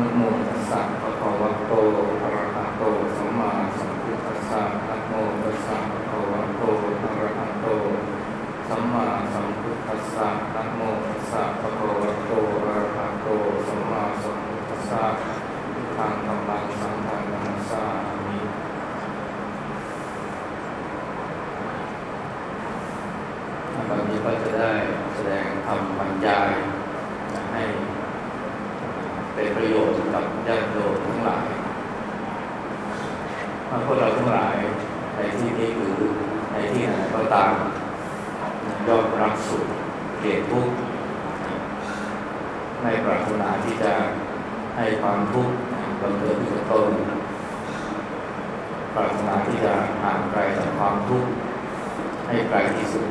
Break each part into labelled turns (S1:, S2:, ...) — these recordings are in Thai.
S1: นะโมตัสสะภะคะวะโตอะระหะโตสัมมาสัมพุทธัสสะนะโมตัสสะภะคะวะโตอะระหะโตสัมมาสัมพุทธัสสะนะโมตัสสะภะคะวะโตอะระหะโตสัมมาสัมพุทธัสสะทางธรรมังสังฆังนัสสามิวันนี้ก็จะได้แสดงธรรมบรรยาย เป็นประโยชน์กับญาติโยมทั้งหลายถ้าพวกเราทั้งหลายในที่นี้หรือในที่ไหนก็ตามยอมรับสุขเกลียดทุกข์ไม่ปรารถนาที่จะให้ความทุกข์บังเกิดขึ้นกับตนปรารถนาที่จะห่างไกลจากความทุกข์ให้ไกลที่สุด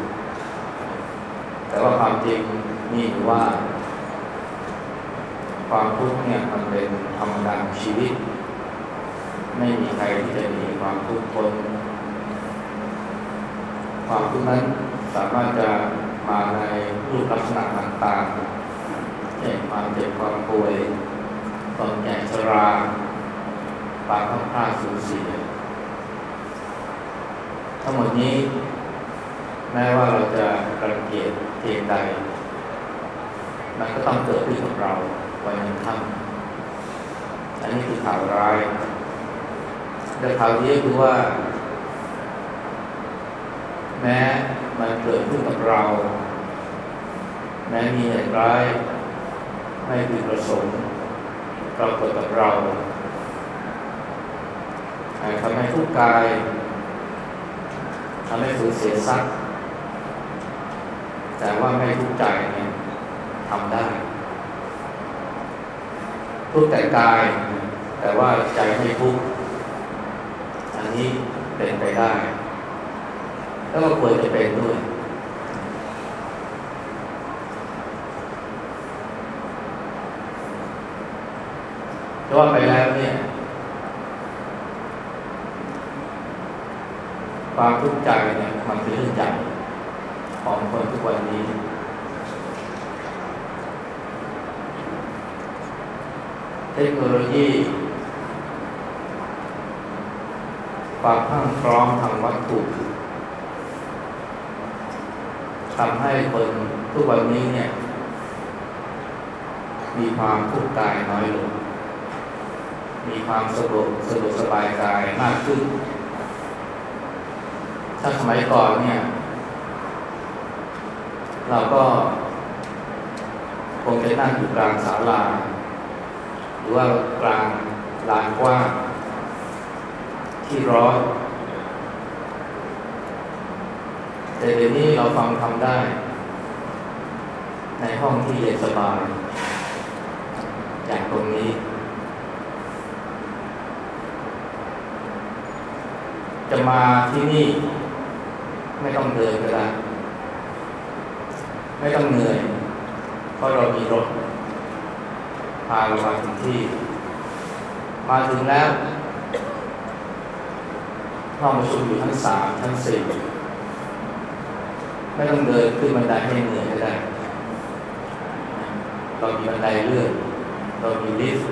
S1: แต่ว่าความจริงนี่คือว่า ความทุกข์เนี่ยมันเป็นธรรมดาของชีวิต ไม่มีใครที่จะมีความทุกข์พ้นความทุกข์นั้นสามารถจะมาในรูปลักษณะต่างๆเช่นความเจ็บความป่วยตอนแก่ชราความพัดพลาดสูญเสีย ทั้งหมดนี้ แม้ว่าเราจะรังเกียจเพียงใด มันก็ต้องเกิดขึ้นกับเรา วันยังค่ำอันนี้คือข่าวร้าย แต่ข่าวดีคือว่า แม้มันเกิดขึ้นกับเรา แม้มีเหตุร้าย ไม่พึงประสงค์ปรากฏกับเราทำให้ทุกกายทำให้สูญเสียทรัพย์แต่ว่าไม่ทุกใจเนี่ยทำได้ ทุกแต่กาย แต่ว่าใจไม่ทุกข์อันนี้เป็นไปได้ แล้วก็ควรจะเป็นด้วยแต่ว่าไปแล้วเนี่ย ความทุกข์ใจเนี่ยมันเป็นเรื่องใหญ่ของคนทุกวันนี้ ทคโนโลยี ความพังพร้อมทางวัตถุทำให้คนทุกวันนี้เนี่ย มีความทุกข์กายน้อยลง มีความสะดวกสะดวกสบายกายมากขึ้น ถ้าสมัยก่อนเนี่ย เราก็คงจะนั่งอยู่กลางศาลา หรือว่ากลางลานกว้างที่ร้อนแต่เดี๋ยวนี้เราฟังทำได้ ในห้องที่เย็นสบาย อย่างตรงนี้ จะมาที่นี่ ไม่ต้องเดินก็ได้ไม่ต้องเหนื่อย เพราะเรามีรถ พาเรามาถึงที่ มาถึงแล้วห้องประชุมอยู่ทั้งสามทั้งสี่ไม่ต้องเดินขึ้นบันไดให้เหนื่อยก็ได้เรามีบันไดเลื่อนเรามีลิฟต์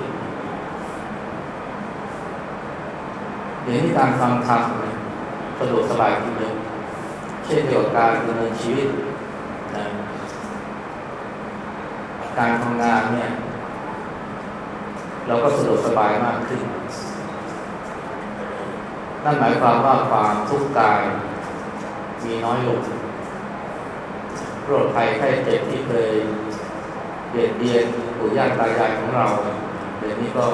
S1: เดี๋ยวนี้การฟังธรรมสะดวกสบายขึ้นเยอะเช่นเดียวกับการดำเนินชีวิตนะการทำงานเนี่ย เราก็สะดวกสบายมากขึ้น นั่นหมายความว่าความทุกข์กายมีน้อยลงโรคภัยไข้เจ็บที่เคยเบียดเบียนปู่ย่าตายายของเราเดี๋ยวนี้ก็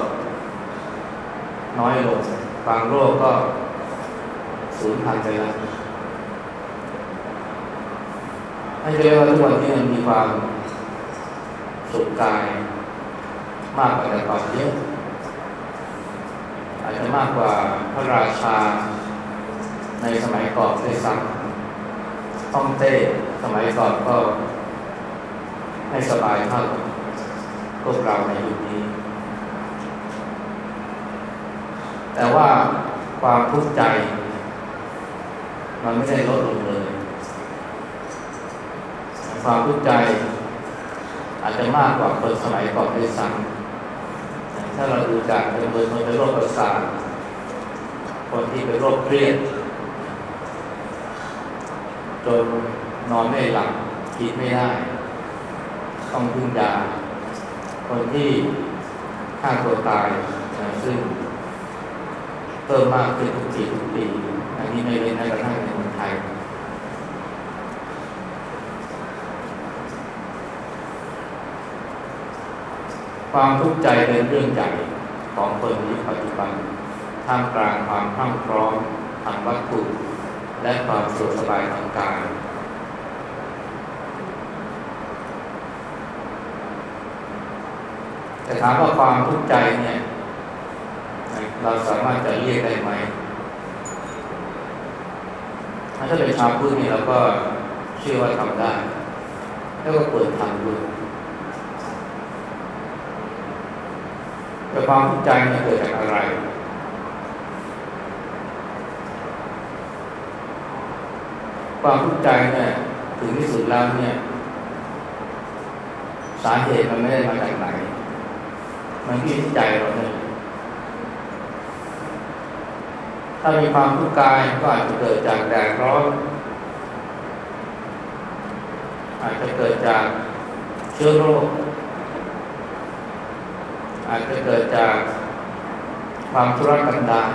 S1: น้อยลงบางโรคก็สูญพันธุ์ไปแล้วให้เรียกว่าทุกวันนี้มันมีความสุขกาย มากกว่าแต่ก่อนเยอะอาจจะมากกว่าพระราชาในสมัยก่อนด้วยซ้ำต้องเต้สมัยก่อนก็ให้สบายเท่าพวกเราในยุคนี้ แต่ว่าความทุกข์ใจ มันไม่ได้ลดลงเลย ความทุกข์ใจ อาจจะมากกว่าคนสมัยก่อนด้วยซ้ำ ถ้าเราดูจากจำนวนคนเป็นโรคประสาทคนที่เป็นโรคเครียดจนนอนไม่หลับคิดไม่ได้ ต้องพึ่งยาคนที่ฆ่าตัวตายนะซึ่งเพิ่มมากขึ้นทุกปีทุกปีอันนี้ไม่เว้นแม้กระทั่งในเมืองไทย ความทุกข์ใจเป็นเรื่องใหญ่ของคนในปัจจุบันท่ามกลางความพรั่งพร้อมทางวัตถุและความสุขสบายทางกายแต่ถามว่าความทุกข์ใจเนี่ย เราสามารถจะเรียกได้ไหมถ้าเป็นชาวพุทธนี่เราก็เชื่อว่าทำได้ แล้วก็เปิดทางด้วย แต่ความทุกข์ใจเนี่ยเกิดจากอะไร ความทุกข์ใจเนี่ยถึงที่สุดแล้วเนี่ย สาเหตุมันไม่ได้มาจากไหน มันที่ใจเราเนี่ยถ้ามีความทุกข์กายก็อาจจะเกิดจากแดดร้อนอาจจะเกิดจากเชื้อโรค อาจจะเกิดจากความทุรกันดาร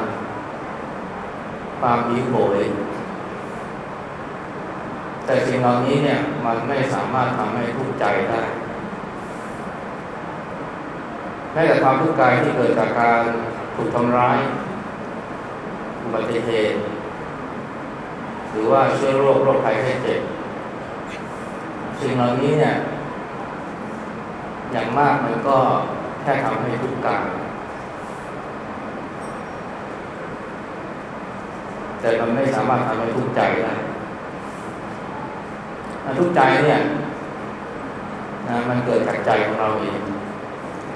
S1: ความหิวโหย แต่สิ่งเหล่านี้เนี่ยมันไม่สามารถทำให้ทุกข์ใจได้แม้แต่ความทุกข์กายที่เกิดจากการถูกทำร้าย อุบัติเหตุ หรือว่าเชื้อโรคโรคภัยแค่เจ็บ สิ่งเหล่านี้เนี่ย อย่างมากมันก็ แค่ทำให้ทุกข์กายแต่มันไม่สามารถทำให้ทุกข์ใจได้ทุกข์ใจเนี่ยนะมันเกิดจากใจของเราเอง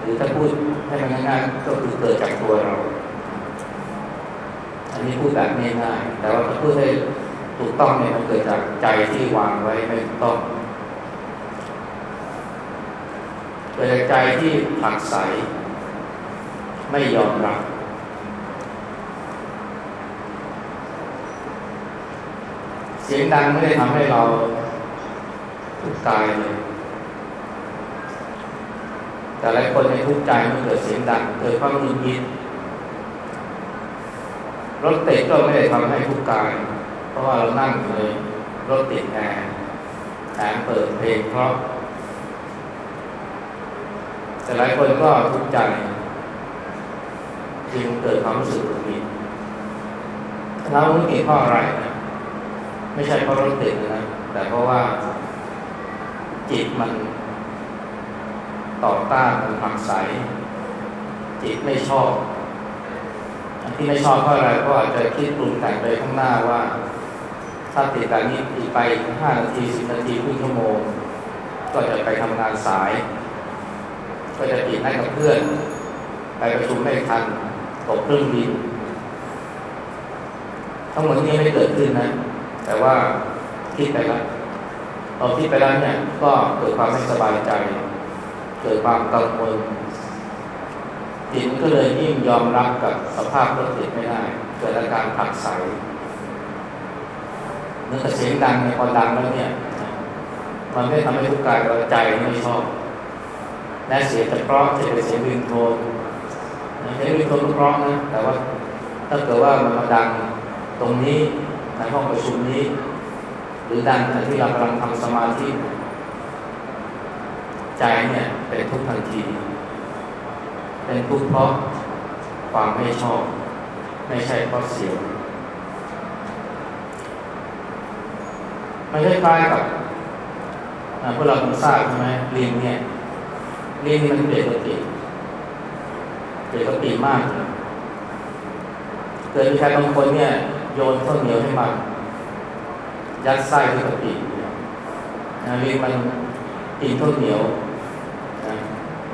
S1: หรือถ้าพูดให้มันง่ายๆก็คือเกิดจากตัวเรา อันนี้พูดแบบง่ายๆแต่ว่าถ้าพูดให้ถูกต้องเนี่ยมันเกิดจากใจที่วางไว้ไม่ถูกต้องเกิดจากใจที่ผักใส ไม่ยอมรับ เสียงดังไม่ได้ทำให้เราทุกข์กายเลยแต่หลายคนในทุกข์ใจมันเกิดเสียงดังเกิดความหงุดหงิดรถติดก็ไม่ได้ทำให้ทุกข์กาย เพราะว่าเรานั่งเลยรถติดแอร์แถมเปิดเพลงเพราะ แต่หลายคนก็ทุกข์ใจจึงเกิดความรู้สึกหงุดหงิดเราหงุดหงิดเพราะอะไรนะไม่ใช่เพราะรถติดนะแต่เพราะว่า จิตมันต่อต้านมันผักใสจิตไม่ชอบที่ไม่ชอบเพราะอะไรเพราะอาจจะคิดปรุงแต่งไปข้างหน้าว่า ถ้าติดแบบนี้อีกไปห้านาทีสิบนาทีครึ่งชั่วโมง ก็จะไปทำงานสาย ก็จะติดให้กับเพื่อน ไปประชุมไม่ทันตกเครื่องบิน ทั้งหมดนี้ไม่เกิดขึ้นนะ แต่ว่าคิดไปแล้วพอคิดไปแล้วเนี่ยก็เกิดความไม่สบายใจ เกิดความกังวลจิตก็เลยยิ่งยอมรับกับสภาพรถติดไม่ได้ เกิดอาการผักใสเมื่อเสียงดังในพอดังแล้วเนี่ย มันไม่ทำให้ทุกข์กายแต่ใจไม่ชอบ และเสียงจะเพราะจะเป็นเสียงวินโทนเสียงวินโทนก็เพราะนะแต่ว่าถ้าเกิดว่ามันมาดังตรงนี้ในห้องประชุมนี้ หรือดังขณะที่เรากำลังทำสมาธิใจเนี่ยเป็นทุกข์ทันที เป็นทุกข์เพราะความไม่ชอบ ไม่ใช่เพราะเสียงมันคล้ายๆกับพวกเราคงทราบใช่ไหมลิงเนี่ย ลิงมันเปลี่ยนสติเปลี่ยนสติมากเลยเกิดมีใครบางคนเนี่ย โยนข้าวเหนียวให้มันยัดไส้ที่สตินะลิงมันกินข้าวเหนียวนะ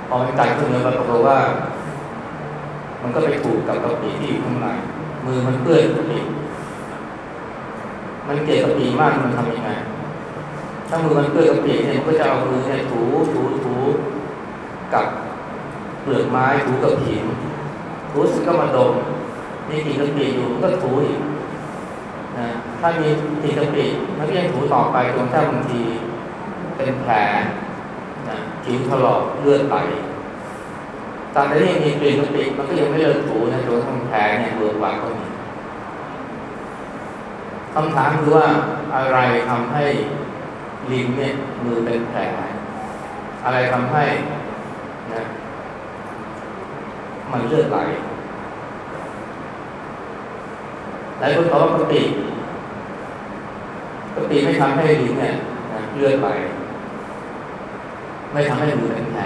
S1: พอมันกัดข้าวเหนียวปรากฏว่า มันก็ไปถูกกับกะปิที่อยู่ข้างในมือมันเปื้อนกะปิมันเกลียดกะปิมากมันทำยังไงถ้ามือมันเปื้อนกะปิเนี่ยมันก็จะเอามือเนี่ยถูถูถู กับลลือกไม้ถูกับหินถูเสร็จก็มาดมมีกลิ่นกะปิอยู่ก็ถูอีกนะถ้ามีกลิ่นกะปิมันก็ยังถูต่อไปจนถ้าบางทีเป็นแผลนะผิวถลอกเลือดไหลตอนนี้มีกลิ่นกะปิมันก็ยังไม่เลิกถูนะจนทั้งแผลเนี่ยเบือกวางก็มีคำถามคือว่าอะไรทำให้ลิ้นเนี่ยมือเป็นแผลอะไรทำให้ มันเลือดไหลหลายคนบอกว่ากะปิกะปิไม่ทำให้ลิ้นเนี่ยเลือดไหลไม่ทำให้มือเป็นแผล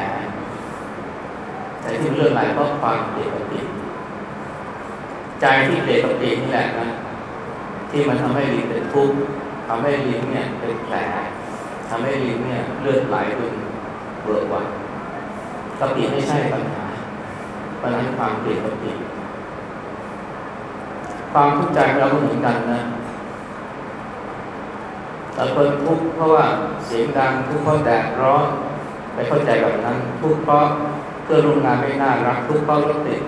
S1: แต่ที่เลือดไหลเพราะความเกลียดกะปิใจที่เกลียดกะปินี่แหละนะที่มันทำให้ลิ้นเป็นทุกข์ทำให้ลิ้นเนี่ยเป็นแผลทำให้ลิ้นเนี่ยเลือดไหลเป็นเบิกวันกะปิไม่ใช่ปัญหา ปัญหาความเกลียดกะปิความทุกข์ใจเราก็เหมือนกันนะแต่คนทุกข์เพราะว่าเสียงดังทุกข์เพราะแดดร้อนไม่เข้าใจแบบนั้น ทุกข์เพราะเพื่อนร่วมงานไม่น่ารัก ทุกข์เพราะรถติด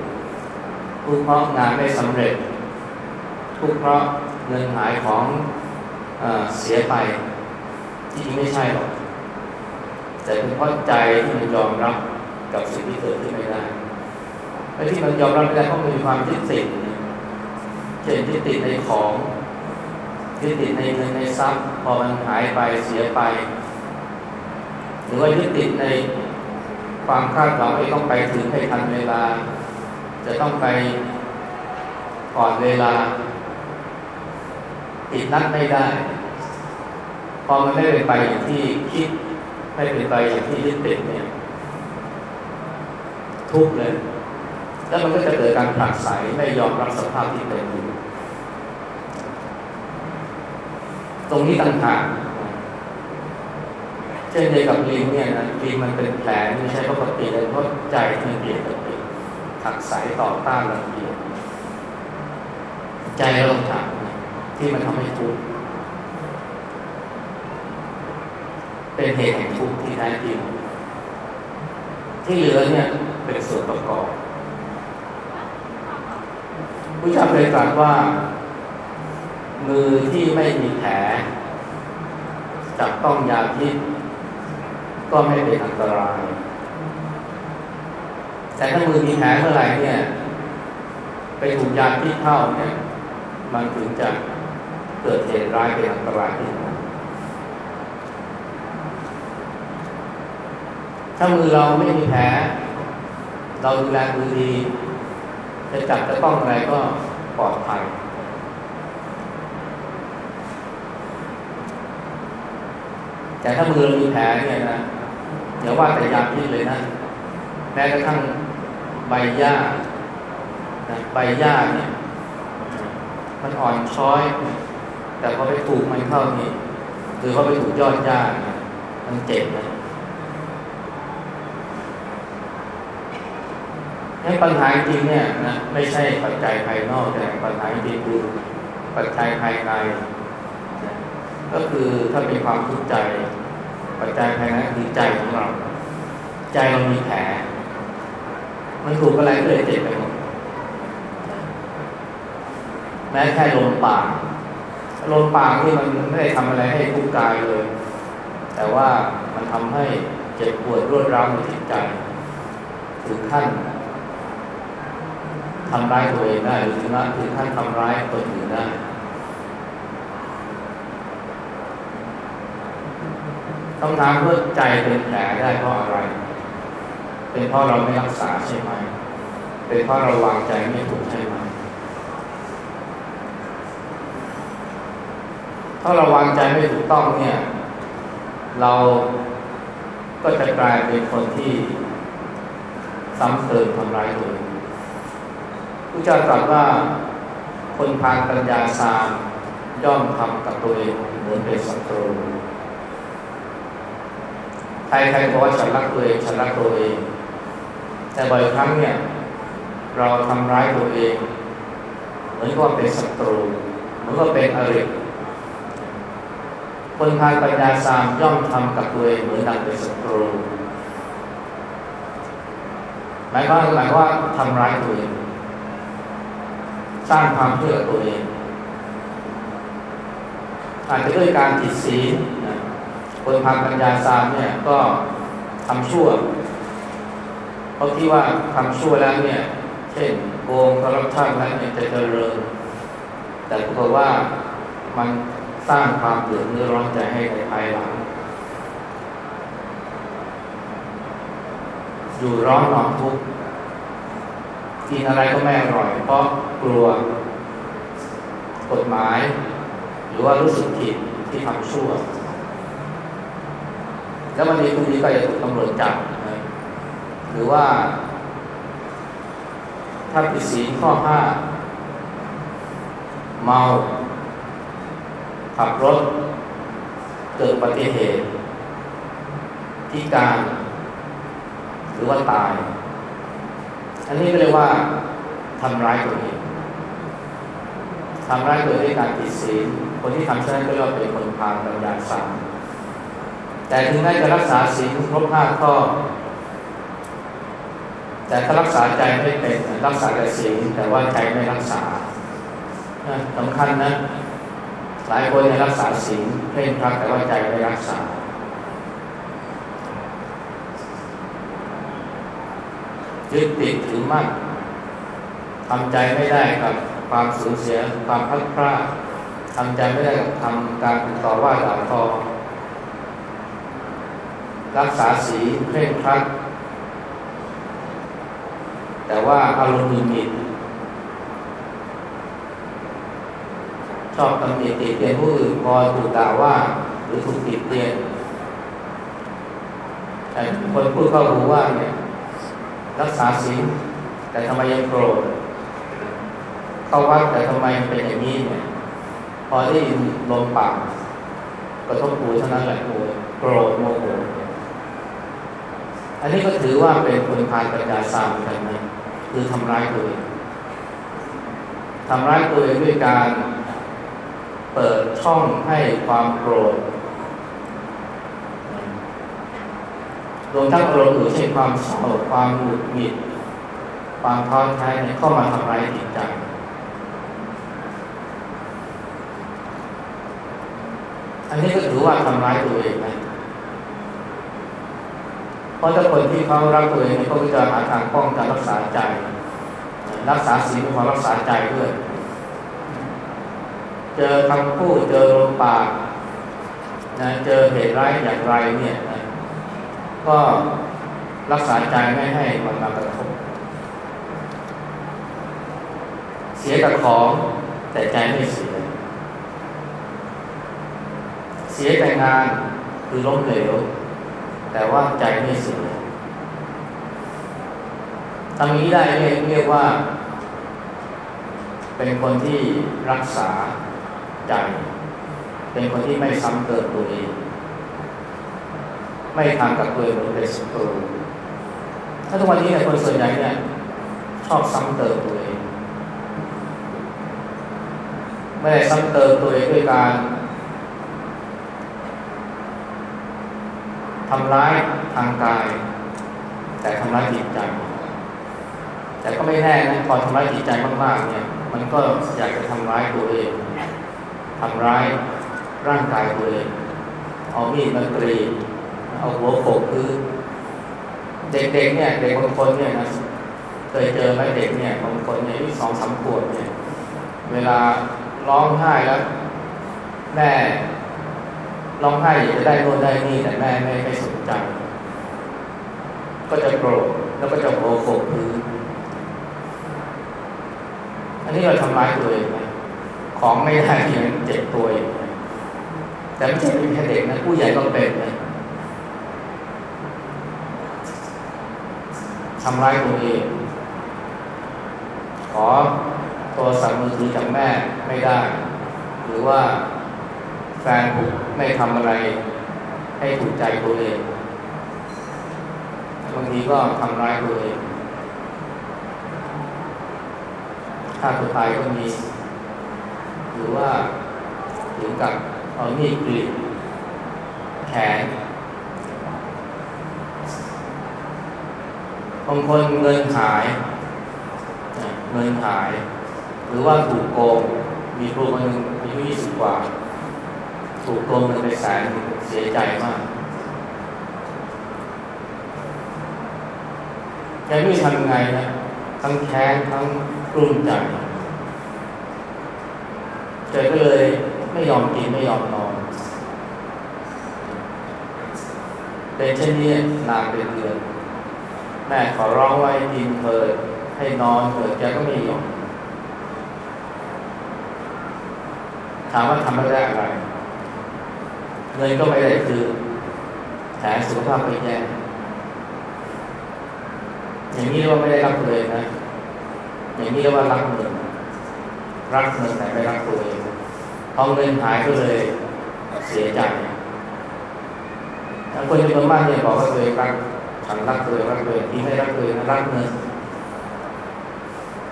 S1: ทุกข์เพราะงานไม่สำเร็จ ทุกข์เพราะเงินหายของเอเสียไปที่จริงไม่ใช่หรอกแต่เป็นเพราะใจที่มันยอมรับกับสิ่งที่เกิดขึ้นไม่ได้ และที่มันยอมรับไม่ได้เพราะมันมีความยึดติดเช่นยึดติดในของยึดติดในเงินในทรัพย์พอมันหายไปเสียไป หรือว่ายึดติดในความคาดหวังที่ต้องไปถึงให้ทันเวลา จะต้องไปก่อนเวลา ติดนัดไม่ได้ พอมันไม่เป็นไปอย่างที่คิดไม่เป็นไปอย่างที่ยึดติดเนี่ย ทุกเลย แล้วมันก็จะเกิดการผลักไสไม่ยอมรับสภาพที่เป็นอยู่ ตรงนี้ต่างหากเช่นเดียวกับลิงเนี่ยนะลิงมันเป็นแผลไม่ใช่เพราะปกติเลยเพราะใจที่เปลี่ยนปกติผลักใสต่อต้านรังเกียจใจเราถามที่มันทำให้ทุกข์เป็นเหตุแห่งทุกข์ที่แท้จริงที่เหลือเนี่ยเป็นส่วนประกอบ ผู้ชาเคยตรัสว่า มือที่ไม่มีแผลจับต้องยาพิษก็ไม่เป็นอันตราย แต่ถ้ามือมีแผลเมื่อไหร่เนี่ยไปถูกยาพิษเข้าเนี่ย มันถึงจะเกิดเหตุร้ายเป็นอันตรายขึ้นมาถ้ามือเราไม่มีแผลเราดูแลมือดี จะจับจะต้องอะไรก็ปลอดภัย แต่ถ้ามือเรามีแผลเนี่ยนะอย่าว่าแต่ยาพิษเลยนะแม้กระทั่งใบหญ้าใบหญ้าเนี่ยมันอ่อนช้อย แต่พอไปถูกมันเข้านี่หรือว่าไปถูกยอดหญ้ามันเจ็บนะ ให้ปัญหาจริงเนี่ยนะไม่ใช่ปัจจัยภายนอกแต่ปัญหาจริงคือปัจจัยภายในนะก็คือถ้าเป็นความทุกข์ใจ ปัจจัยภายในคือใจของเรา ใจเรามีแผลมันถูกอะไรก็เลยเจ็บไปหมดแม้แค่ลมปากลมปากที่มันไม่ได้ทำอะไรให้ทุกข์กายเลย แต่ว่ามันทำให้เจ็บปวดรวดร้าวในจิตใจ ถึงขั้น ทำร้ายตัวเองได้หรือถึงถึงขั้นทำร้ายคนอื่นได้ คำถามเพื่อใจเป็นแผลได้เพราะอะไร เป็นเพราะเราไม่รักษาใช่ไหม เป็นเพราะเราวางใจไม่ถูกใช่ไหม ถ้าเราวางใจไม่ถูกต้องเนี่ย เราก็จะกลายเป็นคนที่ซ้ำเติมทำร้ายตัวเอง ระเจ้าตรัสว่าคนพานปัญญาสามย่อมทำกับตัวเองเหมือนเป็นศัตรูใครใครบอกว่าฉันรักตัวเองฉันรักตัวเอง แต่บ่อยครั้งเนี่ย เราทำร้ายตัวเอง เหมือนว่าเป็นศัตรูเหมือนว่าเป็นอริคนพานปัญญาสามย่อมทำกับตัวเองเหมือนดังเป็นศัตรูเมายความหมายว่าทำร้ายตัวเอง สร้างความเชื่อตัวเอง อาจจะด้วยการผิดศีลคนพาปัญญาสามเนี่ยก็ทำชั่วเพราะที่ว่าทำชั่วแล้วเนี่ย เช่นโกงคอร์รัปชันแล้วเนี่ยจะเจริญ แต่ปรากฏว่ามันสร้างความเดือดร้อนใจให้ในภายหลัง อยู่ร้อนนอนทุกข์ กินอะไรก็ไม่อร่อย เพราะกลัวกฎหมาย หรือว่ารู้สึกผิดที่ทำชั่ว แล้ววันนี้คุณดีก็จะถูกตำรวจจับหรือว่า ถ้าผิดศีลข้อห้าเมาขับรถ เกิดอุบัติเหตุพิการ หรือว่าตาย อันนี้ก็เรียกว่าทำร้ายตัวเองทำร้ายตัวเองด้วยการผิดศีล คนที่ทำเช่นนั้นก็เรียกว่าเป็นคนพาลปัญญาสามแต่ถึงแม้จะรักษาศีลครบห้าข้อ แต่ถ้ารักษาใจไม่เป็นรักษาแต่ศีลแต่ว่าใจไม่รักษาสำคัญนะ หลายคนในรักษาศีลเพ่งพระแต่ว่าใจไม่รักษา ยึดติดถือมั่นทำใจไม่ได้กับความสูญเสียความพัดพลาดทำใจไม่ได้กับทำการต่อว่าด่าทอรักษาศีลเพ่งพระแต่ว่าอารมณ์หงุดหงิดชอบตำหนิติเตียนผู้อื่นพอถูกด่าว่า หรือถูกติเตียนแต่คนพูดเข้าหูว่าเนี่ย รักษาศีลแต่ทำไมยังโกรธเข้าวัดแต่ทำไมเป็นอย่างนี้เนี่ยพอได้ยินลมปากกระทบหูเท่านั้นแหละโอ้โกรธโมโหอันนี้ก็ถือว่าเป็นคนพานปัญญาสามกันนะคือทำร้ายตัวเองทำร้ายตัวเองด้วยการเปิดช่องให้ความโกรธ รวมทั้งอารมณ์อื่นเช่นความเศร้าความหงุดหงิดความท้อแท้เนี่ยเข้ามาทำร้ายจิตใจอันนี้ก็ถือว่าทำร้ายตัวเองนะเพราะถ้าคนที่เขารักตัวเองเขาจะหาทางป้องกันรักษาใจ รักษาศีลความรักษาใจด้วย เจอคำพูดเจอลมปากนะเจอเหตุร้ายอย่างไรเนี่ยนะ ก็รักษาใจไม่ให้มันมากระทบเสียกับของแต่ใจไม่เสีย เสียแต่งานคือล้มเหลว แต่ว่าใจไม่เสียทำนี้ได้เรียกเรียกว่า เป็นคนที่รักษาใจ เป็นคนที่ไม่ซ้ำเติมตัวเอง ไม่ทำกับตัวเองเป็นศัตรูถ้าทุกวันนี้เนี่ยคนส่วนใหญ่เนี่ยชอบซ้ำเติมตัวเอง ไม่ได้ซ้ำเติมตัวเองด้วยการทำร้ายทางกาย แต่ทำร้ายจิตใจ แต่ก็ไม่แน่นะพอทำร้ายจิตใจมากๆเนี่ย มันก็อยากจะทำร้ายตัวเองทำร้ายร่างกายตัวเองเอามีดมากรีด เอาหัวโขกพื้นเด็กๆเนี่ย เด็กบางคนเนี่ยนะเคยเจอไหมเด็กเนี่ยบางคนเนี่ยที่สองสามขวบเนี่ย เวลาร้องไห้แล้วแม่ร้องไห้อยากจะได้โน่นได้นี่แต่แม่ไม่ไม่สนใจ ก็จะโกรธแล้วก็จะโมโหพื้นอันนี้เราทำร้ายตัวเองไหมของไม่ได้ที่มันเจ็บตัวเองแต่ไม่ใช่เป็นแค่เด็กนะผู้ใหญ่ก็เป็นนะ ทำร้ายตัวเอง ขอโทรศัพท์มือถือจากแม่ไม่ได้ หรือว่าแฟนผมไม่ทำอะไรให้ถูกใจตัวเองบางทีก็ทำร้ายตัวเองฆ่าตัวตายก็มี หรือว่าถึงกับเอามีดกรีดแขน บางคนเงินหายเงินหาย หรือว่าถูกโกงมีครูคนหนึ่งอายุยี่สิบกว่า ถูกโกงเงินไปแสนเสียใจมากแกไม่ทำไงนะทั้งแค้นทั้งกลุ้มใจแกก็เลยไม่ยอมกินไม่ยอมนอนเป็นเช่นนี้นานเป็นเดือน แม่ขอร้องไว้กินเถิดให้นอนเถิดแกก็ไม่ยอมถามว่าทำไม่ได้อะไรเงินก็ไม่ได้คือแถมสุขภาพไปแย่อย่างนี้เรียกว่าไม่ได้รักเองนะ อย่างนี้เรียกว่ารักเงินรักเงินแต่ไม่รักตัวเองพอเงินหายก็เลยเสียใจบางคนจำนวนมากเนี่ยบอกว่าตัวเองรัก ฉันรักเองรักเองที่ไม่รักเองรักเงิน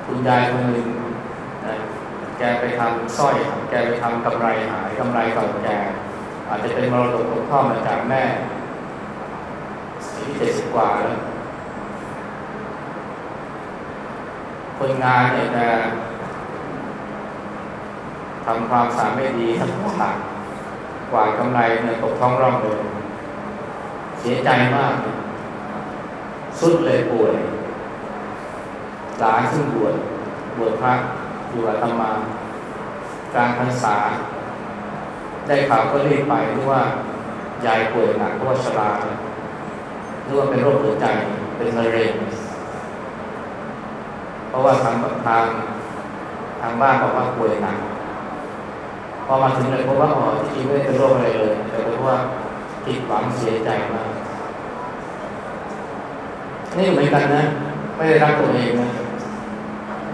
S1: คุณยายคนหนึ่งแกไปทำสร้อย แกไปทำกำไรหายกำไรเก่าแก อาจจะเป็นมรดกตกทอดมาจากแม่ที่เจ็ดสิบกว่าแล้วคนงานเนี่ยจะทำความสาดไม่ดีทั้งหมดกว่ากำไรเนี่ยตกท้องร่องเลยเสียใจมาก สุดเลยป่วยหลานซึ่งบวชบวชพระอยู่อาตมาการพรรษา ได้ข่าวก็รีบไปเพราะว่ายายป่วยหนักเพราะว่าชราหรือว่าเป็นโรคหัวใจเป็นมะเร็งเพราะว่าทางทางทางบ้านบอกว่าป่วยหนักพอมาถึงเลยพบว่าอ๋อที่จริงไม่ได้เป็นโรคอะไรเลย แต่เพราะว่าผิดหวังเสียใจมาก นี่เหมือนกันนะ ไม่ได้รักตัวเองนะ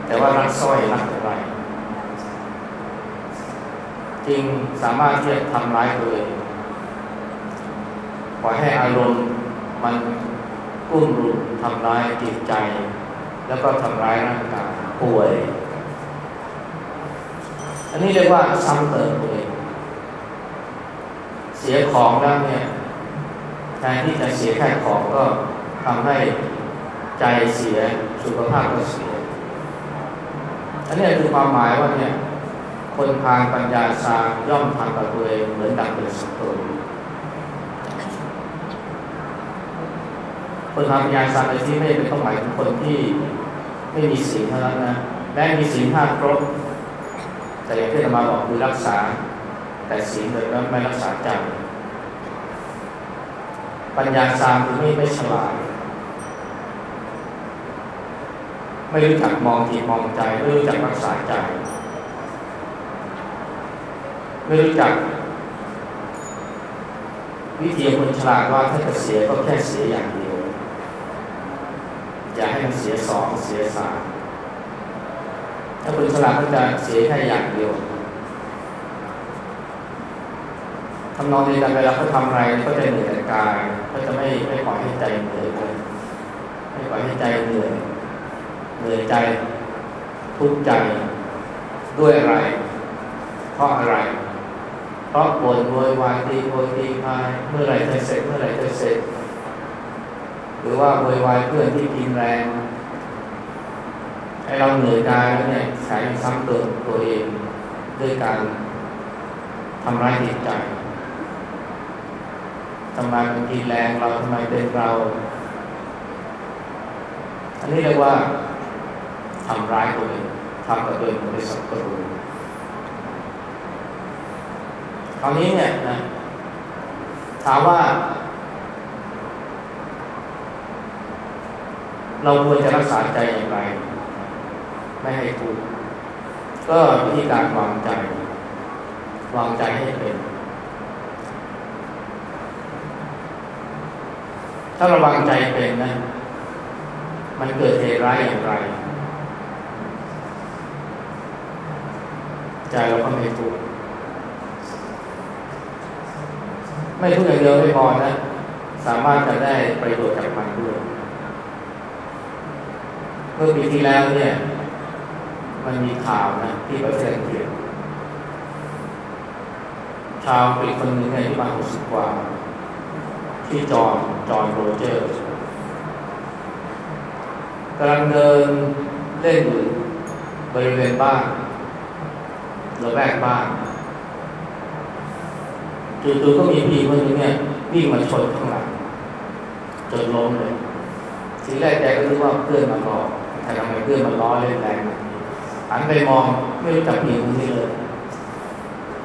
S1: แต่ว่ารักสร้อยรักอะไรจริงสามารถที่จะทำร้ายตัวเองปล่อยให้อารมณ์มันกุ้มรุมทำร้ายจิตใจ แล้วก็ทำร้ายร่างกายป่วย อันนี้เรียกว่าซ้ำเติมตัวเองเสียของแล้วเนี่ยแทนที่จะเสียแค่ของก็ ทำให้ใจเสียสุขภาพก็เสีย อันนี้คือความหมายว่าเนี่ยคนทางปัญญาสาย่อมทำกับตัวเองเหมือนดังเป็นสัตว์คนทำปัญญาสาในที่ไม่เป็นต้องหมายถึงคนที่ไม่มีศีลเท่านั้นนะแม้มีศีลห้าครบแต่อย่างที่ธรรมาบอกคือรักษา แต่ศีลโดยไม่รักษาใจปัญญาสามคือไม่ไม่ฉลาด ไม่รู้จักมองจิตมองใจ ไม่รู้จักรักษาใจ ไม่รู้จัก วิธีคนฉลาดว่าถ้าจะเสียก็แค่เสียอย่างเดียว อย่าให้มันเสียสองเสียสามถ้าคนฉลาดก็จะเสียแค่อย่างเดียวทำนองเดียวกันเวลาเขาทำอะไรก็จะเหนื่อยกายก็จะไม่ไม่ปล่อยให้ใจเหนื่อยเลยไม่ปล่อยให้ใจเหนื่อย เหนื่อยใจ ทุกข์ใจด้วยอะไร เพราะอะไร เพราะบ่นโวยวายตีโวยตีพายเมื่อไรจะเสร็จเมื่อไรจะเสร็จ หรือว่าโวยวายเพื่อนที่กินแรงให้เราเหนื่อยกายแล้วเนี่ยแสงซ้ำเติมตัวเองด้วยการทำร้ายจิตใจทำไมมันกินแรงเราทำไมเป็นเรา อันนี้เรียกว่า ทำร้ายตัวเองทำกับตัวเองเป็นศัตรูคราวนี้เนี่ยนะถามว่า เราควรจะรักษาใจอย่างไร ไม่ให้ทุกข์ก็วิธีการวางใจ วางใจให้เป็น ถ้าเราวางใจเป็นนะมันเกิดเหตุร้ายอย่างไร ใจเราก็ไม่ทุกข์ไม่ทุกข์อย่างเดียวไม่พอนะสามารถจะได้ประโยชน์จากมันด้วยเมื่อปีที่แล้วเนี่ย มันมีข่าวนะที่ประเทศอังกฤษชาวอังกฤษคนหนึ่งในที่มาหกสิบกว่าที่จอนจอนโรเจอร์กำลังเดินเล่นอยู่บริเวณบ้าน ระแวกบ้านจู่ๆก็มีพี่คนนึงเนี่ยวิ่งมาชนข้างหลังจนล้มเลย ทีแรกแกก็รู้ว่าเพื่อนมาหลอแต่ทำไมเพื่อนมาล้อเล่นแรงหันไปมองไม่รู้จักพี่คนนี้เลย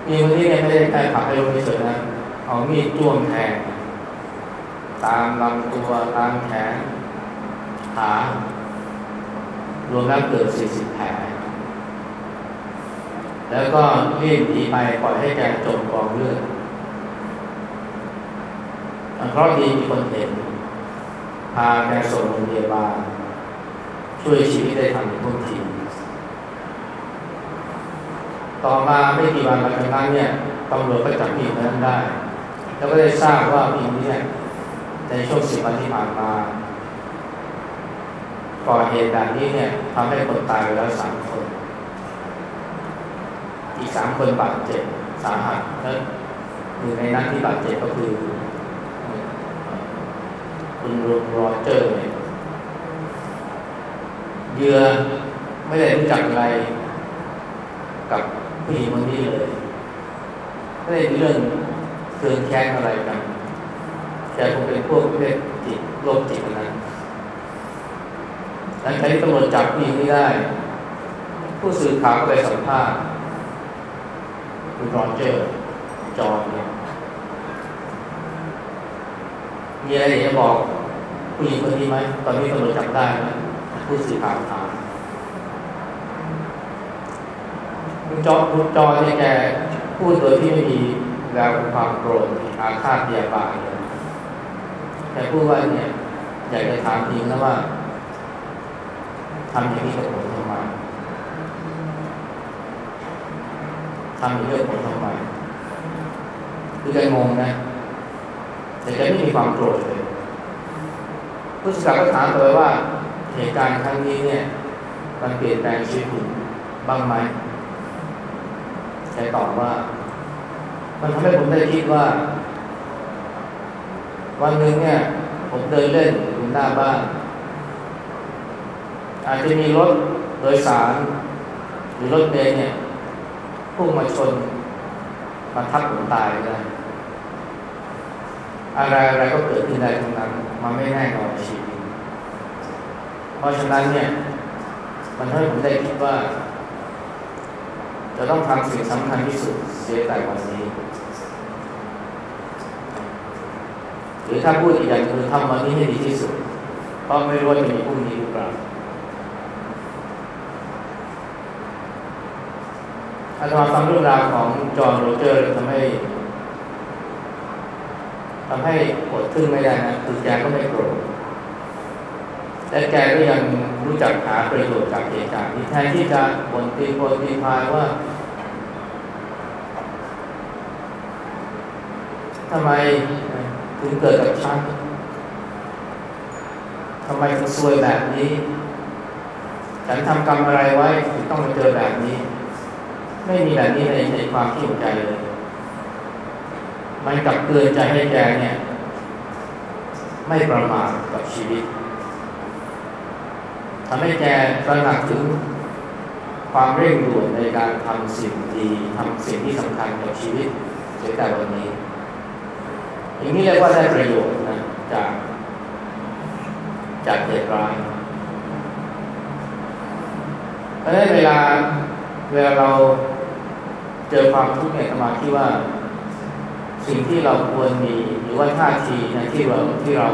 S1: พี่คนนี้เนี่ยไม่ได้แค่ผักให้ลงเฉยนะเอามีดจ้วงแทงตามลำตัวตามแขนขา รวมแล้วเกือบสี่สิบแผล แล้วก็รีบหนีไปปล่อยให้แกจมกองเลือดเพราะดีมีคนเห็น พาแกส่งโรงพยาบาลช่วยชีวิตได้ทันทุกทีต่อมาไม่กี่วันหลังจากนั้นเนี่ยตำรวจก็จับผีนั้นได้ แล้วก็ได้ทราบว่าผีนี้เนี่ยในช่วงสิบวันที่ผ่านมาก่อเหตุแบบนี้เนี่ยทำให้คนตายไปแล้วสามคน อีกสามคนบาดเจ็บสาหัสแล้วหนึ่งในนั้นที่บาดเจ็บก็คือคุณรูโรเจอร์เนี่ยเยือไม่ได้รู้จักอะไรกับผู้หญิงคนนี้เลยไม่ได้มีเรื่องเคืองแค้นอะไรกันแต่คงเป็นพวกประเภทจิตโรคจิตนั้นหลังจากที่ตำรวจจับผู้หญิงไม่ได้ ผู้สื่อข่าวก็ไปสัมภาษณ์ คุณรอเจอร์จอห์นเนี่ยมีอะไรอยากจะบอกผู้หญิงคนนี้ไหมตอนนี้ตำรวจจับได้ไหมผู้สื่อข่าวถามคุณจอคุณจอเนี่ยแกพูดโดยที่ไม่มีแววความโกรธอาฆาตพยาบาทเลยแกพูดว่าเนี่ยอยากจะถามจริงนะว่าทำอย่างนี้กับผมทำไม ทำอย่างนี้กับผมทำไมคือแกงงนะแต่แกไม่มีความโกรธเลยผู้สื่อข่าวก็ถามไปว่าเหตุการณ์ครั้งนี้เนี่ยมันเปลี่ยนแปลงชีวิตคุณบ้างไหมแกตอบว่า มันทำให้ผมได้คิดว่า วันหนึ่งเนี่ย ผมเดินเล่นอยู่หน้าบ้าน อาจจะมีรถโดยสาร หรือรถเมล์เนี่ย พุ่งมาชนมาทับผมตายได้อะไรอะไรก็เกิดขึ้นได้ทั้งนั้น มันไม่แน่นอนชีวิต เพราะฉะนั้นเนี่ย มันทำให้ผมได้คิดว่า จะต้องทำสิ่งสำคัญที่สุดเสียแต่วันนี้ หรือถ้าพูดอีกอย่างคือทำวันนี้ให้ดีที่สุด เพราะไม่รู้ว่าจะมีพรุ่งนี้หรือเปล่า อาจารย์ฟังเรื่องราวของจอห์นโรเจอร์ทำให้ทำให้ปวดทึ่งไม่ได้นะคือแกก็ไม่โกรธและแกก็ยังรู้จักหาประโยชน์จากเหตุการณ์ที่แทนที่จะบ่นตีโพตีพายว่าทำไมถึงเกิดกับฉันทำไมถึงซวยแบบนี้ ฉันทำกรรมอะไรไว้ถึงต้องมาเจอแบบนี้ ไม่มีแบบนี้ในในความคิดใจเลย มันกลับเตือนใจให้แกเนี่ย ไม่ประมาทกับชีวิตทำให้แกตระหนักถึงความเร่งด่วนในการทำสิ่งดีทำสิ่งที่สำคัญกับชีวิตในแต่วันนี้ อย่างนี้เรียกว่าได้ประโยชน์นะจากจากเหตุร้ายเพราะฉะนั้นเวลาเวลาเรา เจอความทุกข์เนี่ยมาที่ว่า สิ่งที่เราควรมีหรือว่าท่าทีในที่เราที่เรา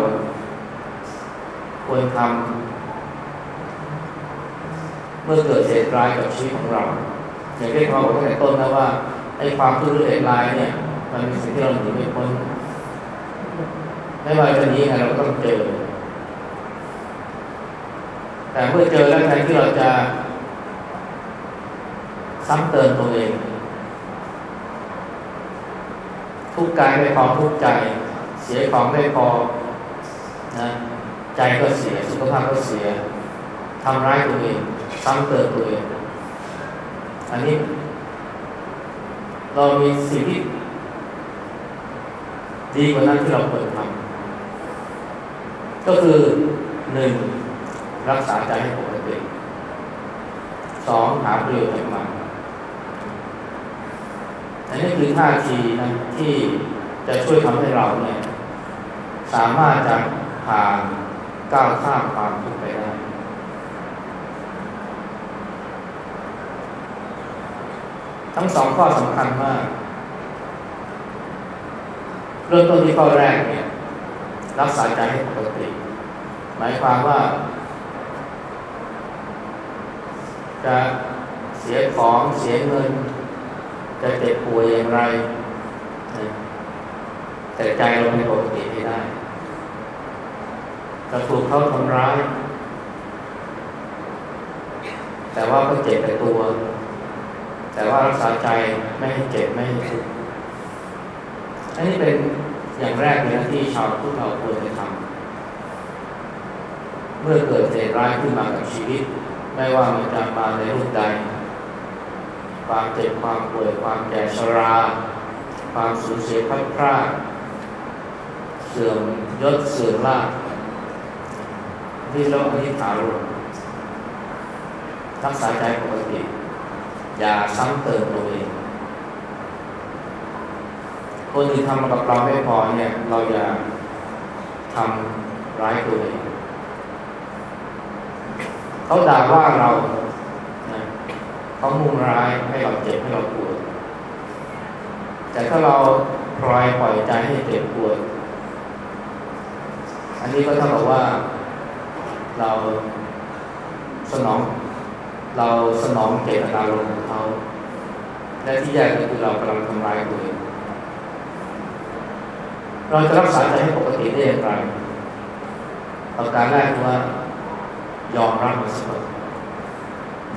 S1: ควรทำเมื่อเกิดเหตุร้ายกับชีวิตของเราอย่างที่เราบอกตั้งแต่ต้นนะว่าไอ้ความทุกข์หรือเหตุร้ายเนี่ย มันเป็นสิ่งที่เราหนีไม่พ้นไม่ว่าจะนียังไงเราก็ต้องเจอ แต่เมื่อเจอแล้วแทนที่เราจะซ้ำเติมตัวเอง ทุกกายไม่พอทุกใจ เสียของไม่พอนะใจก็เสียสุขภาพก็เสียทำร้ายตัวเองซ้ำเติมตัวเองอันนี้ เรามีสิ่งที่ดีกว่านั้นที่เราควรทำก็คือหนึ่งรักษาใจให้ปกติสองหาประโยชน์จากมัน อันนี้คือท่าทีนะที่จะช่วยทำให้เราเนี่ยสามารถจะผ่านก้าวข้ามความทุกข์ไปได้ทั้งสองข้อสำคัญมาก เริ่มต้นที่ข้อแรกเนี่ย รักษาใจให้ปกติ หมายความว่า จะเสียของเสียเงิน จะเจ็บป่วยอย่างไรแต่ใจเราเป็นปกติให้ได้จะถูกเขาทำร้าย แต่ว่าก็เจ็บแต่ตัว แต่ว่ารักษาใจไม่ให้เจ็บไม่ให้ทุกข์อันนี้เป็นอย่างแรกเลยนะที่ชาวพุทธเราควรจะทำเมื่อเกิดเหตุร้ายขึ้นมากับชีวิต ไม่ว่ามันจะมาในรูปใด ความเจ็บความป่วยความแก่ชรา ความสูญเสียพัดพลาดเสื่อมยศเสื่อมลาภที่เราอธิษฐานรักษาใจปกติ อย่าซ้ำเติมตัวเองคนอื่นทำกับเราไม่พอเนี่ย เราอย่าทำร้ายตัวเองเขาด่าว่าเรา เขามุ่งร้ายให้เราเจ็บให้เราปวด แต่ถ้าเราปล่อยปล่อยใจให้เจ็บปวด อันนี้ก็เท่ากับว่าเราสนอง เราสนองเจตนารมของเขา และที่ใหญ่ก็คือเรากำลังทำลายตัวเองเราจะรักษาใจให้ปกติได้อย่างไรประการแรกคือว่ายอมรับมันสักก่อน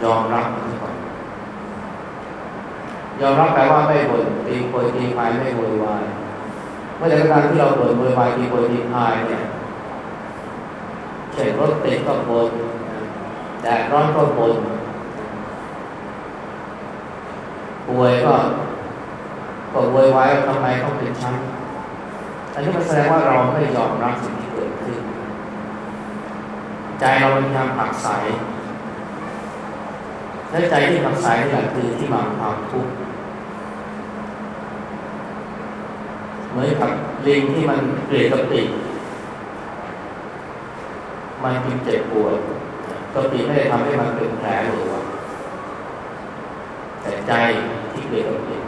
S1: ยอมรับมันสักก่อน ยอมรับแปลว่าไม่บ่นตีโพยตีพายไม่โวยวายเมื่อใดก็ตามที่เราบ่นโวยวายตีโพยตีพายเนี่ยเช่นรถติดก็บนแดดร้อนก็บนป่วยก็ก็โวยวายทำไมต้องเป็นชั้นอันนี้มันแสดงว่าเราไม่ยอมรับสิ่งที่เกิดขึ้น ใจเราพยายามผักใสและใจที่ผักใสนี่แหละคือที่มาความทุกข์ เหมือนกับลิงที่มันเกลียดกติมันจึงเจ็บปวดก็ปีไม่ได้ทำให้มันเป็นแผลหรือว่าแต่ใจที่เกิดกับเอง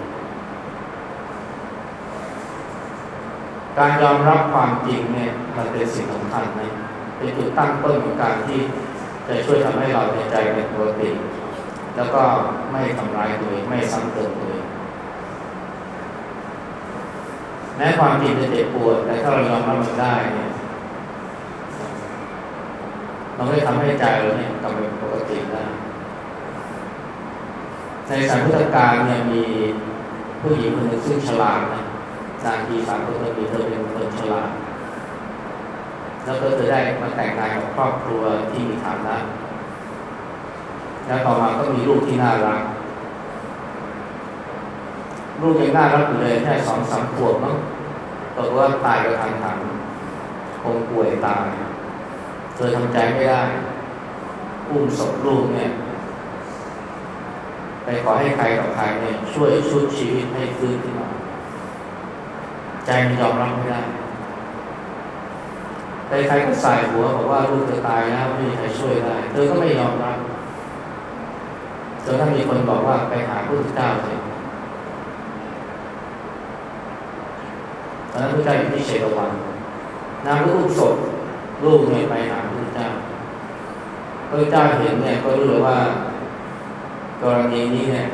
S1: การยอมรับความจริงเนี่ยมันเป็นสิ่งสำคัญนะเป็นจุดตั้งต้นของการที่จะช่วยทำให้เราในใจเป็นปกติแล้วก็ไม่ทำร้ายตัวเองไม่ซ้ำเติมตัวเอง แม้ความจริงจะเจ็บปวด แต่ถ้าเรายอมรับมันได้เนี่ยมันก็ทำให้ใจเราเนี่ยกลับเป็นปกติได้ในสายพุทธการเนี่ยมีผู้หญิงคนหนึ่งซึ่งฉลาดนะนางทีสามคนมีเธอเป็นคนฉลาด แล้วก็เธอได้มาแต่งงานกับครอบครัวที่มีฐานะแล้วต่อมาก็มีลูกที่น่ารัก ลูกยังน่ารักอยู่เลยแค่สองสามขวบมั้งตกว่าตายกระทันหันคงป่วยตายเธอทำใจไม่ได้อุ้มศพลูกเนี่ยไปขอให้ใครต่อใครเนี่ยช่วยชุดชีวิตให้ฟื้นขึ้นมาใจมันยอมรับไม่ได้ใครๆก็ใส่หัวบอกว่าลูกเธอตายแล้วไม่มีใครช่วยได้เธอก็ไม่ยอมรับจนถ้ามีคนบอกว่าไปหาพระเจ้าเลยต อนนั้นพระเจ้าอยู่ที่เชตวันนางก็อุ้มศพลูกเนี่ยไปหาพระเจ้าพระเจ้าเห็นเนี่ยก็รู้เลยว่ากรณีนี้เนี่ย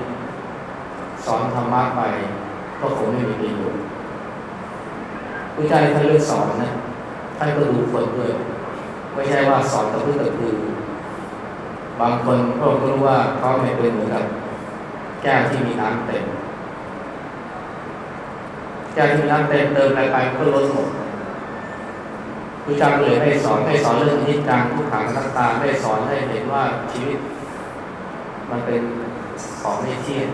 S1: สอนธรรมะไปก็คงไม่มีประโยชน์พระเจ้าท่านเลือกสอนนะท่านก็ดูคนด้วยไม่ใช่ว่าสอนกับพื่อกับคือบางคนพวกก็รู้ว่าเขาไม่เป็นเหมือนกับแก้วที่มีน้ำเต็ม แก้วที่น้ำเต็มเติมอะไรไปก็ลดหมดพระเจ้าเลยให้สอนให้สอนเรื่องนิจังทุกขังนัตตาให้สอนให้เห็นว่าชีวิต มันเป็นของไม่เที่ยง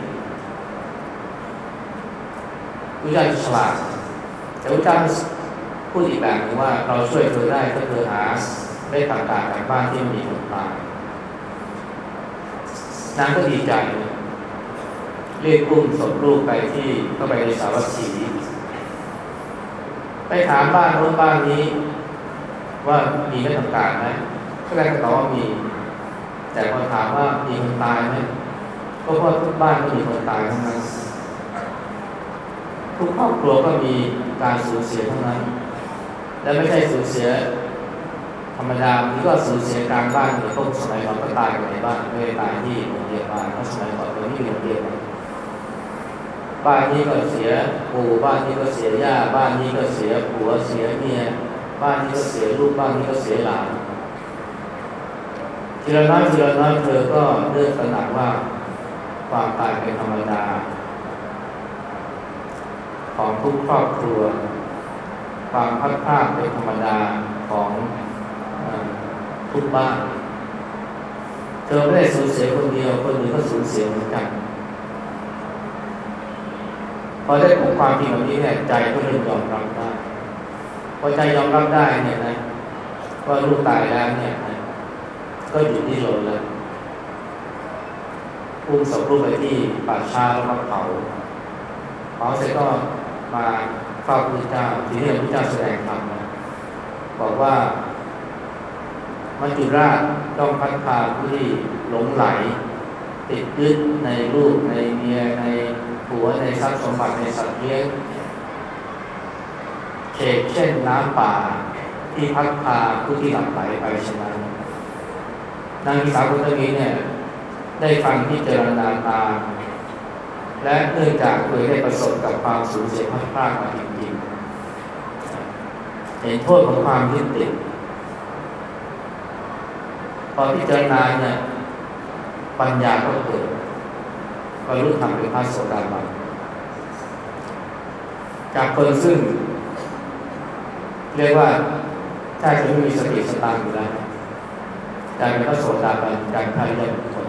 S1: พระเจ้าฉลาดแต่พระเจ้าพูดอีกแบบหนึ่งว่าเราช่วยเธอได้ถ้าเธอหาได้ต่างๆจากบ้านที่มีคนตายนางก็ดีใจเรียกกุ้มศพลูกไปที่เขาไปในสาวัตถี ไปถามบ้านโน้นบ้านนี้ ว่ามีนักต่างๆไหมก็ได้ตอบว่ามี แต่พอถามว่ามีคนตายไหมก็เพราะทุกบ้านก็มีคนตายทั้งนั้นทุกครอบครัวก็มีการสูญเสียทั้งนั้น และไม่ใช่สูญเสีย ธรรมดาที่ก็สูญเสียการบ้านหรือพวกสมัยก่อนก็ตายในบ้านไม่ได้ตายที่โรงพยาบาลเพราะสมัยก่อนเราไม่มีโรงพยา บ้านนี้ก็เสียปู่บ้านนี้ก็เสียย่าบ้านนี้ก็เสียผัวเสียเมียบ้านนี้ก็เสียลูกบ้านนี้ก็เสียหลานทีละน้อยทีละน้อยเธอก็เริ่มตระหนักว่าความตายเป็นธรรมดา ของทุกครอบครัว ความพัดพลาดเป็นธรรมดาของทุกบ้าน เธอไม่ได้สูญเสียคนเดียวคนอื่นก็สูญเสียเหมือนกัน พอได้พบความจริงแบบนี้เนี่ยใจก็เริ่มยอมรับได้พอใจยอมรับได้เนี่ยนะว่าลูกตายแล้วเนี่ยก็อยู่ที่เราเลยอุ้มศพลูกไปที่ป่าช้าแล้วก็เผาเผาเสร็จก็มาเฝ้าพระเจ้าที่ที่พระเจ้าแสดงธรรมนะบอกว่ามัจจุราชต้องพัดพาผู้ที่หลงไหล ติดยึดในลูกในเมียใน ผัวในทรัพย์สมบัติในสัตว์เลี้ยงเขตเช่นน้ำป่าที่พัดพาผู้ที่หลับไหลไปฉะนั้นนางสาวคนนี้เนี่ย ได้ฟังที่เจรณาตาและเนื่องจากเคยได้ประสบกับความสูญเสียพัดพลาดมาจริงๆเห็นโทษของความยึดติดพอพิจารณาเนี่ยปัญญาก็เกิด บรรลุธรรมเป็นพระโสดาบันจากคนซึ่ง เรียกว่าถ้าจะไม่มีสติสตางอยู่แล้วกลายเป็นพระโสดาบันกลายเป็นพระริยบุคคล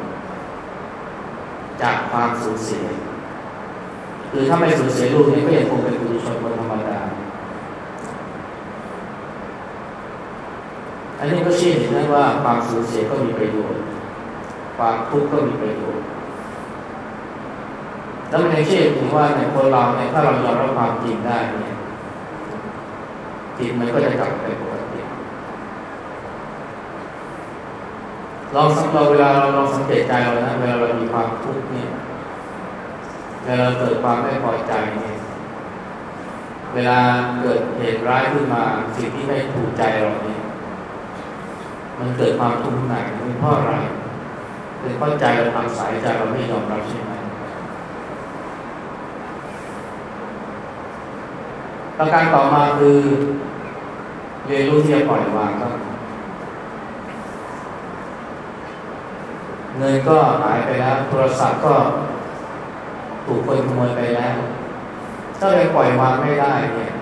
S1: จากความสูญเสียคือถ้าไม่สูญเสียลูกเนี่ยก็ยังคงเป็นปุถุชนคนธรรมดาอันนี้ก็ชี้เห็นได้ว่าความสูญเสียก็มีประโยชน์ ความทุกข์ก็มีประโยชน์ แล้วมันยังชี้ถึงว่าในคนเราเนี่ยถ้าเรายอมรับความจริงได้เนี่ยจิตมันก็จะกลับไปปกติลองสังเราเวลาเราลองสังเกตใจเรานะเวลาเรามีความทุกข์เนี่ยเวลาเกิดความไม่พอใจเนี่ยเวลาเกิดเหตุร้ายขึ้นมาสิ่งที่ไม่ถูกใจเราเนี่ยมันเกิดความทุกข์หนักเป็นเพราะอะไรเป็นเพราะใจเราทำสายใจเราไม่ยอมรับใช่ไหม ประการต่อมาคือ เรียนรู้ที่จะปล่อยวางครับเงินก็หายไปแล้ว โทรศัพท์ก็ถูกคนขโมยไปแล้ว ถ้าเราปล่อยวางไม่ได้เนี่ย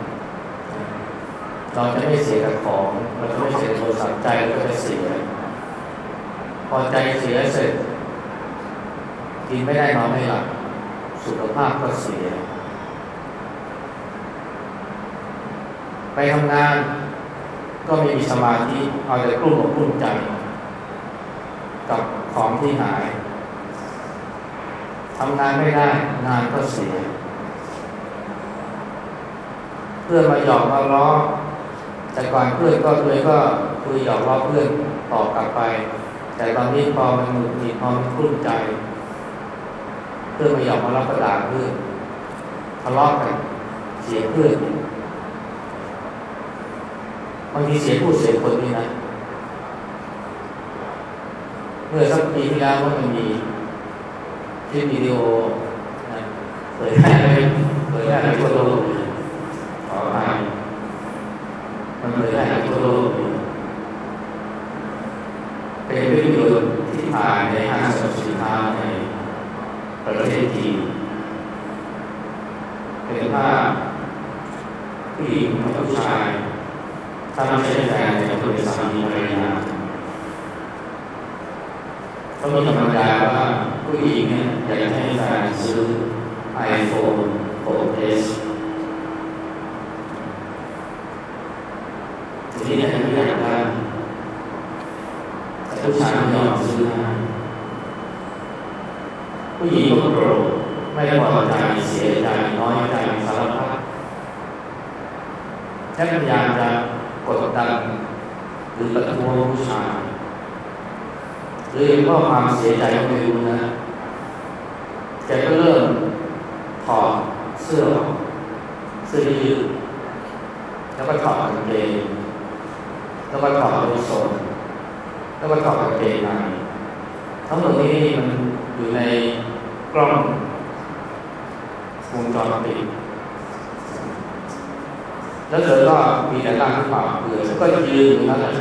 S1: เราจะไม่เสียของ เราจะไม่เสียโทรศัพท์ใจเราก็จะเสีย พอใจเสียเสร็จกินไม่ได้นอนไม่หลับสุขภาพก็เสีย ไปทำงาน ก็ไม่มีสมาธิเอาแต่กลุ้มอกกลุ้มใจ กับของที่หายทำงานไม่ได้งานก็เสีย เพื่อนมาหยอกมาล้อแต่ก่อนเพื่อนก็เคยก็คุยหยอกล้อเพื่อนตอบกลับไป แต่ตอนนี้พอมันหงุดหงิดพอมันกลุ้มใจ เพื่อนมาหยอกมาล้อกระดาษเพื่อนทะเลาะกันเสียเพื่อน บางทีเสียผู้เสียคนนี่นะเมื่อสักปีที่แล้วมันมีคลิปวิดีโอเผยแพร่เผยแพร่ในทั่วโลกขอไปมันเผยแพร่ในทั่วโลกเป็นวิดีโอที่ถ่ายในห้างสรรพสินค้าในประเทศจีนเป็นภาพผู้หญิงกับผู้ชาย ถ้าไม่ใช่แฟนจะเป็นสามีภรรยาก็มีธรรมดาว่าผู้หญิงเนี่ยอยากให้แฟนซื้อไอโฟนโฟเอสทีนี้อยาไม่อยากได้แต่ผู้ชายไม่ยอมซื้อให้ผู้หญิงก็โกรธไม่พอใจเสียใจน้อยใจสารพัดแค่พยายามจะ รือเพราะความเสียใจก็ไม่รู้นะแกก็เริ่มถอดเสื้อเสื้อยืดแล้วก็ถอดกางเกงแล้วก็ถอดลูกศรแล้วก็ถอดกางเกงในทั้งหมดนี้มันอยู่ในกล้องวงจรปิดแล้วเธอก็มีแต่ตั้งที่ปาเปลือยก็ยืนอยู่นั่นแหละ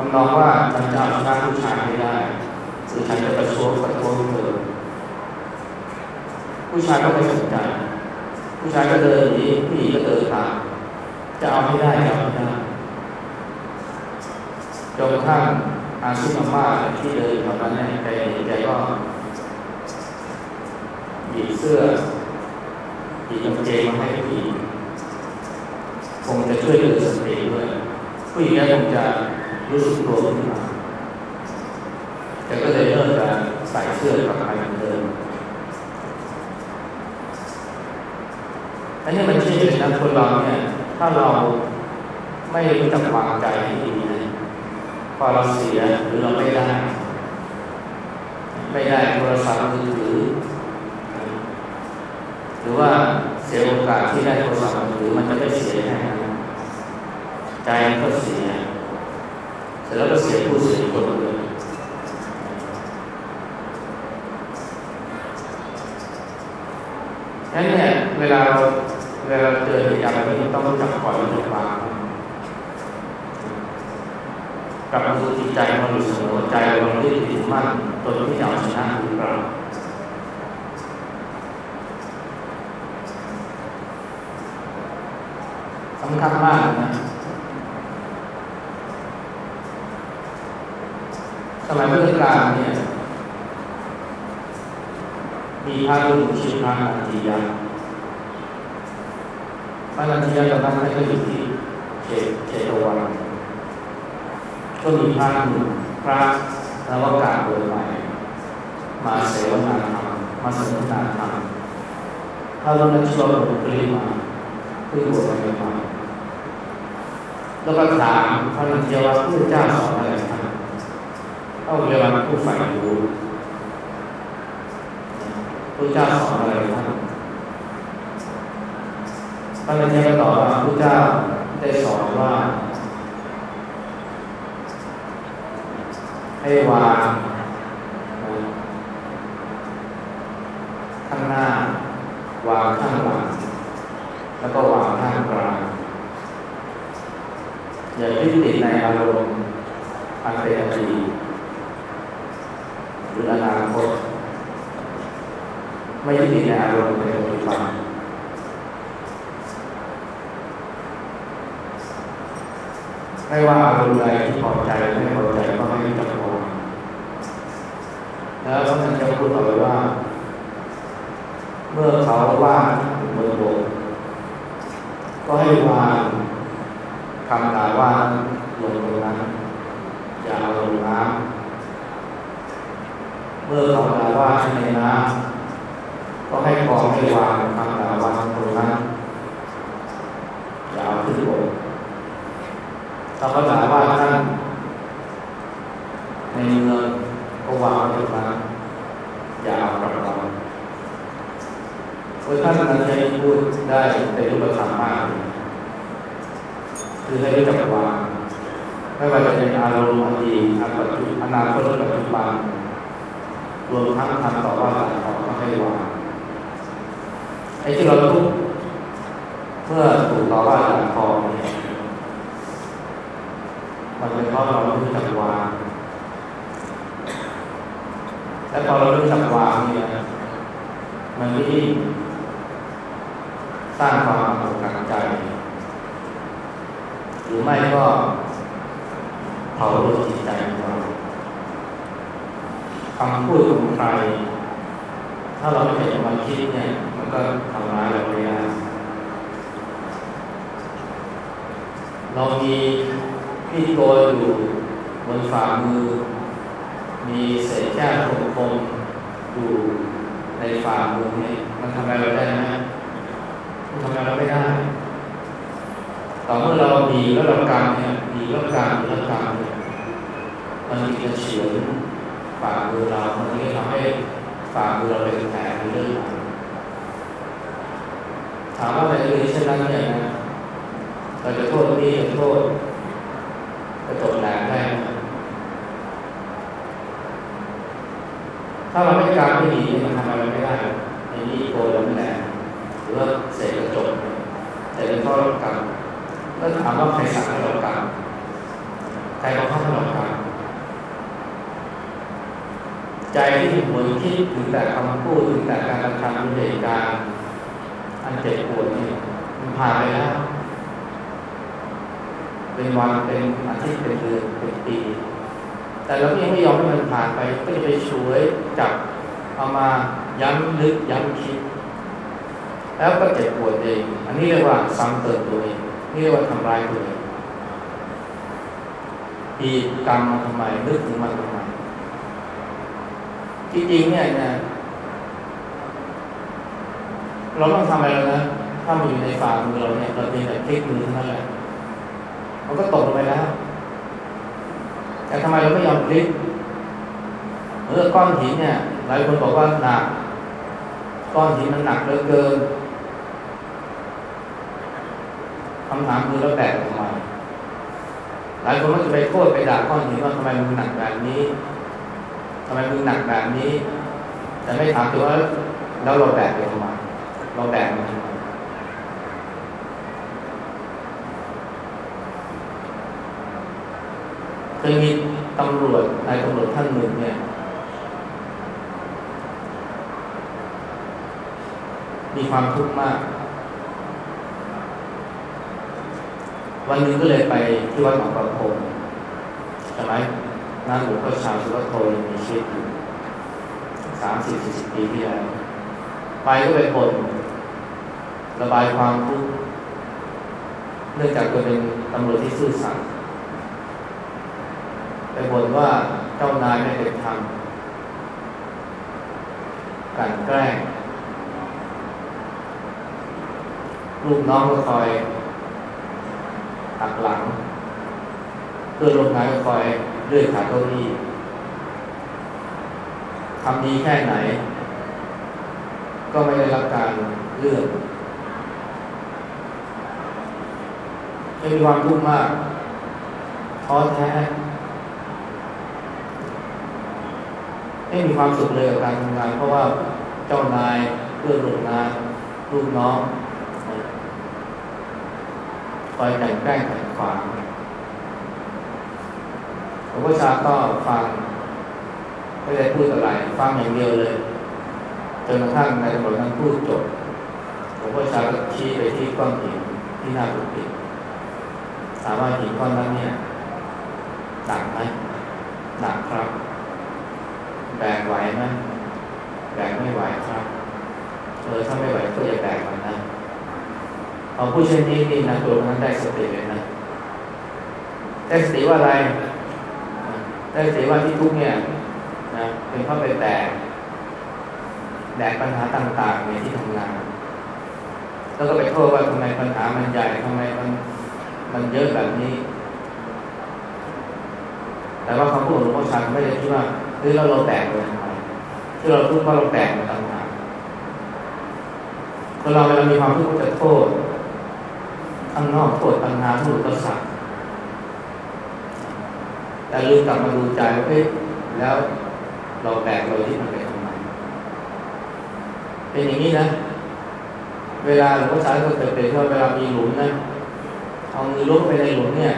S1: ทำนองว่าฉันจะเอาชนะผู้ชายไม่ได้หรือฉันจะประท้วงประท้วงเธอผู้ชายก็ไม่สนใจ ผู้ชายก็เดินหนีผู้หญิงก็เดินตามจะเอาไม่ได้จะเอาไม่ได้จนกระทั่งอาซุมาม่าที่เดินแถวนั้นเนี่ยแกเห็นแกก็หยิบเสื้อหยิบกางเกงมาให้ผู้หญิงคงจะช่วยเตือสติด้วยผู้หญิงคงจะ รู้สึกตัวขึ้นมาแกก็เลยเริ่มจะใส่เสื้อกลับไปเหมือนเดิมอันนี้มันช่นเดียวกันคนเราเนี่ยถ้าเราไม่รู้จักวางใจให้ดีนะพอเราเสียหรือเราไม่ได้ ไม่ได้โทรศัพท์มือถือหรือว่าเสียโอกาสที่ได้โทรศัพท์มือถือมันจะไม่เสียแค่ใจมันก็เสีย เสร็จแล้วก็เสียผู้เสียคนเลยงั้นเนี่ยเวลาเราเวลาเราเจอเหตุการณ์แบบนี้ต้องรู้จักปล่อยมันวางกลับมาดูจิตใจเราอยู่เสมอใจเราไม่ได้ติดมั่นจนที่จะเอาชนะหรือเปล่าสำคัญมากนะ สมัยพุทธกาลเนี่ย มีพระรุ่นชื่อพระนันทิยะพระนันทิยะตอนนั้นท่านก็อยู่ที่เขตเขตวันก็มีพระหนุ่มพระนวกาเดินใหม่มาเสวนาธรรมมาสนทนาธรรมถ้าเราได้นชวนบุคลิมาเพื่อบวชใหม่แล้วก็ถามพระนันทิยะว่าพระเจ้าสอน เอาเรียกว่าผู้ฝ่ายรู้พระเจ้าสอนอะไรท่านพระนันทิยะตอบว่าพระเจ้าได้สอนว่า ให้วางข้างหน้าวางข้างหลังแล้วก็วางข้างกลางอย่ายึดติดในอารมณ์อันเป็นอดีต รืออนาคตไม่ยึดติดในอารมณ์ในปัจจุบันไม่ว่าอารมณ์ใดที่พอใจไม่พอใจก็ให้รู้จักวางแล้วท่านจะพูดต่อไปว่า เมื่อเขาว่าบนบกก็ให้วางคำด่าว่าลงตรงนั้นอย่าเอาลงน้ำ เมื่อเขาด่าว่าในน้ำก็ให้กองให้วางคำด่าว่าตรงนั้นอย่าเอาขึ้นบกเราก็ด่าว่าท่านในเมืองก็วางไว้ตรงนั้นอย่าเอากลับเราโอ้ยท่านนั้นใช้พูดได้เป็นรูปธรรมมากคือให้รู้จักวางไม่ว่าจะเป็นอารมณ์อดีตอนาคตปัจจุบัน รวมทั้งทำต่อว่าต่อก็ให้วาไอ้ที่เราทุกเมื่อถูกต่อว่าต่อทองเนี่ยมันเป็นเพราะเราไม่รู้จักวางและพอเรารู้จักวางเนี่ยมันก็ยิ่งสร้างความอกหักใจ หรือไม่ก็เผาลดจิตใจ คำพูดของใคร ถ้าเราไม่เห็นมันคิดเนี่ย มันก็ทำร้ายเราไม่ได้เรามีพี่โกยอยู่บนฝ่ามือ มีเศษแก้วคมๆอยู่ในฝ่ามือนี่มันทำอะไรเราได้ไหมมันทำอะไรเราไม่ได้ต่อเมื่อเราดีแล้วเราการเนี่ยดีแล้วการแล้วการเนี่ยมันจะเฉียง ฝ่ามือเรามันจะทำให้ฝ่ามือเราเป็นแผลเรื่อยถามว่าในกรณีเช่นนั้นเนี่ยนะเราจะโทษนี้จะโทษกระจกแหลมได้ไหมถ้าเราไม่การไม่ดีมันทำอะไรไม่ได้ในนี้โกลแหลมหรือว่าเศษกระจกแต่เป็นข้อรับกรรมก็ถามว่าใครสั่งให้เรากรรมใครบังคับให้เรากรรม ใจที่หมือนคิดถึงแต่คำพูดถึงแต่การกระทำเหตุการณ์อันเจ็บปวดนี่มันผ่านไปแล้วเป็นวันเป็นอาทิตย์เป็นเดือนเป็นปี แต่เรายังไม่ยอมให้มันผ่านไป ก็จะไปช่วยจับเอามาย้ำลึกย้ำคิด แล้วก็เจ็บปวดเอง อันนี้เรียกว่าซ้ำเติมตัวเองนี่เรียกว่าทำร้ายตัวเองปีกรรมมาทำไมนึกถึงมันทำไม จริงๆเนี่ยนะเราต้องทำอะไรแล้วนะ ถ้ามันอยู่ในฝ่ามือเราเนี่ย เราเป็นแต่พลิกมือเท่านั้นแหละมันก็ตกลงไปแล้ว แต่ทำไมเราไม่ยอมพลิกเมื่อก้อนหินเนี่ย หลายคนบอกว่าหนัก ก้อนหินมันหนักเหลือเกินคำถามคือเราแบกทำไมหลายคนก็จะไปโทษไปด่าก้อนหินว่าทำไมมันหนักแบบนี้ ทำไมมันหนักแบบนี้ แต่ไม่ถามตัวว่าแล้วเราแบกไปทำไมเราแบกมันทำไมเคยมีตำรวจนายตำรวจท่านหนึ่งเนี่ย มีความทุกข์มาก วันหนึ่งก็เลยไปที่วัดหนองประพงสมัย นั้นหลวงพ่อชาวสุรโทยังมีชีวิตอยู่สามสิบสี่สิบปีที่แล้วไปก็ไปบ่นระบายความทุกข์เนื่องจากตัวเป็นตำรวจที่ซื่อสัตย์ไปบ่นว่าเจ้านายไม่เป็นธรรมการแกล้งลูกน้องก็คอยหักหลังเพื่อนร่วมงานก็คอย เลื่อนขาเก้าอี้ทำดีแค่ไหน ก็ไม่ได้รับการเลื่อนไม่มีความทุกข์มากท้อแท้ไม่มีความสุขเลยกับการทำงาน เพราะว่าเจ้านายเพื่อนร่วมงานลูกน้องคอยแต่งแกล้งขัดขวาง งพ่อชาก็ฟังไม่ได้พูดอะไร ฟังอย่างเดียวเลยจนกระทั่งนายตำรวจนั้นพูดจบหลวงพ่อชาก็ชี้ไปที่ก้อนหินที่หน้ากุฏิถามว่าหินก้อนนั้นเนี่ยหนักไหมหนักครับ แบกไหวไหมแบกไม่ไหวครับเออถ้าไม่ไหวก็อย่าแบกมันนะพอผู้เช่นนี้นี่นะตัวนั้นได้สติเลยนะได้สติว่าอะไร ได้เสติว่าที่ทุกเนี่ยนะเป็นเพราะไปแบกแบกปัญหาต่าง ๆ ในที่ทำงาน แล้วก็ไปโทษว่าทำไมปัญหามันใหญ่ทำไมมันมันเยอะแบบนี้ แต่ว่าคำพูดของหลวงพ่อชาไม่ได้คิดว่าเฮ้ยเราเราแบกเลยทำไมที่เราพูดว่าเราแบกมันต่างหากคนเราเวลามีความทุกข์จะโทษข้างนอกโทษปัญหาโทษอุปสรรค แต่ลืมกลับมาดูใจว่าเฮ้ยแล้วเราแบกเราที่มันไปทำไมเป็นอย่างนี้นะ เวลาหลวงพ่อชาก็เคยเป็นว่าเวลามีหลุมนะเอามือล้วงไปในหลุมเนี่ย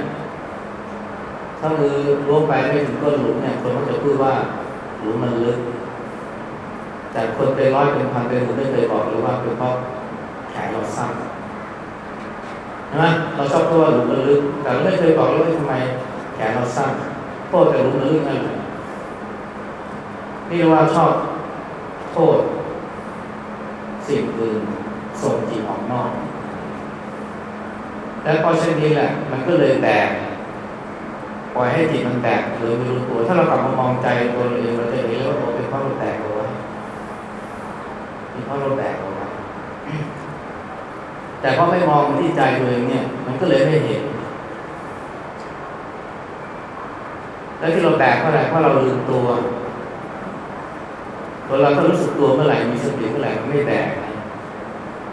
S1: ถ้ามือล้วงไปไม่ถึงก้นหลุมเนี่ย คนก็จะพูดว่าหลุมมันลึก แต่คนเป็นร้อยเป็นพันเป็นหมื่นไม่เคยบอกเลยว่าเป็นเพราะแขนเราสั้นนะเราชอบพูดว่าหลุมมันลึก แต่เราไม่เคยบอกเลยว่าทำไมแขนเราสั้น โทษแต่หลุมมันลึกนั่นแหละนี่ว่าชอบโทษสิ่งอื่นส่งจิตออกนอก และเพราะเช่นนี้แหละ มันก็เลยแบกปล่อยให้จิตมันแตกหรือม่รู้ตัวถ้าเรากลับมามองใจตัวเราเองเราจะเห็นว่าเป็นเพราะเราแตกเอาไว้เป็นเพราะเราแตกเอาไว้แต่พอไม่มองที่ใจตัวเองเนี่ย มันก็เลยไม่เห็น แล้วที่เราแบกเพราะอะไรเพราะเราลืมตัวตัวเราก็รู้สึกตัวเมื่อไหร่มีสติเมื่อไหร่มันไม่แบก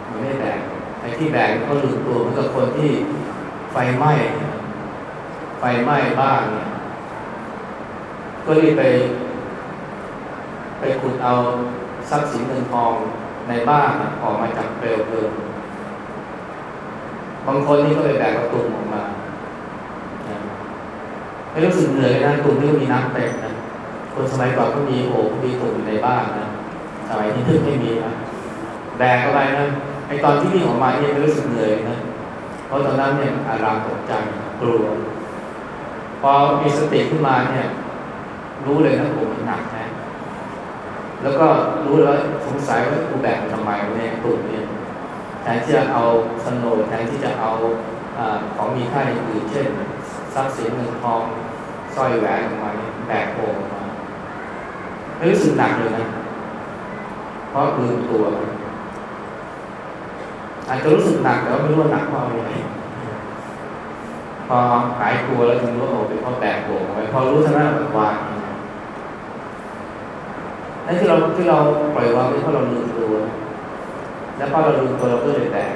S1: มันไม่แบกไอ้ที่แบกก็ลืมตัวเหมันกับคนที่ไฟไหม้ไฟไหม้บ้านเนี่ยก็รีบไป ไปขุดเอาทรัพย์สินเงินทองในบ้านออกมาจากเปลวเพลิงบางคนนี่ก็ไปแบกกระตุ่มออกมา ไม่รู้สึกเหนื่อยนะตุ่มนี่มีน้ำเต็มนะคนสมัยก่อนก็มีโอ่งมีตุ่มอยู่ในบ้านนะสมัยนี้ทึ่งไม่มีนะแบกเข้าไปนะไอตอนที่วิ่งออกมาเนี่ยไม่รู้สึกเหนื่อยนะเพราะตอนนั้นเนี่ยอารามตกใจกลัว พอมีสติขึ้นมาเนี่ย รู้เลยนะผมมันหนักนะแล้วก็รู้แล้วสงสัยว่ากูแบกทำไมเนี่ยตุ่มเนี่ยแทนที่จะเอาสโนแทนที่จะเอาอของมีค่าอื่นเช่นทรัพย์สินเงินทอง ร้อยแหวนออกมาแบกโอ่งมาไม่รู้สึกหนักเลยนะเพราะลืมตัวอาจจะรู้สึกหนักแต่ว่าไม่รู้ว่าหนักเพราะอะไรพอหายกลัวแล้วถึงรู้ว่าโอ้เป็นเพราะแบกโอ่ไปพอรู้ทันทีมันวางนั่นที่เราที่เราปล่อยวางเพราะเราลืมตัว แล้วพอเราลืมตัวเราก็เลยแตก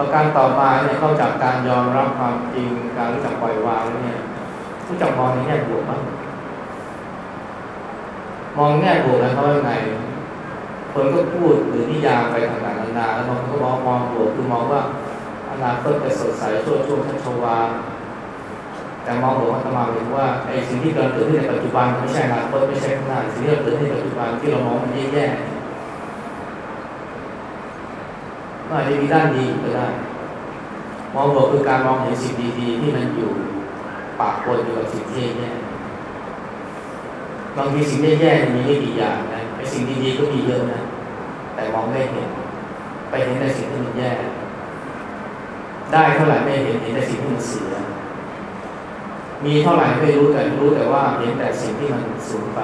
S1: ประการต่อมาเนี่ยเข้าจากการยอมรับความจริง การรู้จักปล่อยวางเนี่ยรู้จักมองในแง่บวกบ้างมองแง่บวกแล้วเขาเป็นไงคนก็พูดหรือนิยามไปต่างๆนานาแล้วบางคนก็มองมองบวกคือมองว่าอนาคตจะสดใสชั่วช่วงชัชวาแต่มองบวกว่าตมาเห็นว่าไอ้สิ่งที่เกิดขึ้นในปัจจุบันไม่ใช่อนาคตไม่ใช่ข้างหน้าสิ่งที่เกิดขึ้นในปัจจุบันที่เรามองมันแย่ๆ มันอาจจะมีด้านดีก็ได้ มองบวกคือการมองเห็นสิ่งดีๆที่มันอยู่ปากปนอยู่กับสิ่งที่แย่บางทีสิ่งแย่ๆมีไม่กี่อย่างนะไอ้สิ่งดีๆก็มีเยอะนะ แต่มองไม่เห็น ไปเห็นแต่สิ่งที่มันแย่ ได้เท่าไหร่ไม่เห็นเห็นแต่สิ่งที่มันเสีย มีเท่าไหร่ไม่รู้แต่รู้แต่ว่าเห็นแต่สิ่งที่มันสูญไป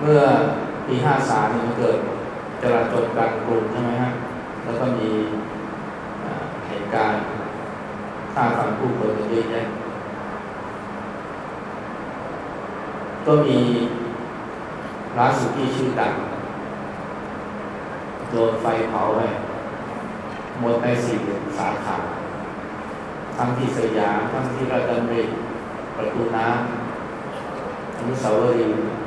S1: เมื่อ ปีห้าสามนี่มันเกิดจราจรกลางกรุงใช่ไหมฮะ แล้วก็มีเหตุการณ์ฆ่าฝังผู้คนเยอะแยะก็มีร้านสุกี้ชื่อดังโดนไฟเผาไปหมดไปสี่สาขาทั้งที่สยามทั้งที่ราชดำริประตูน้ำอนุสาวรีย์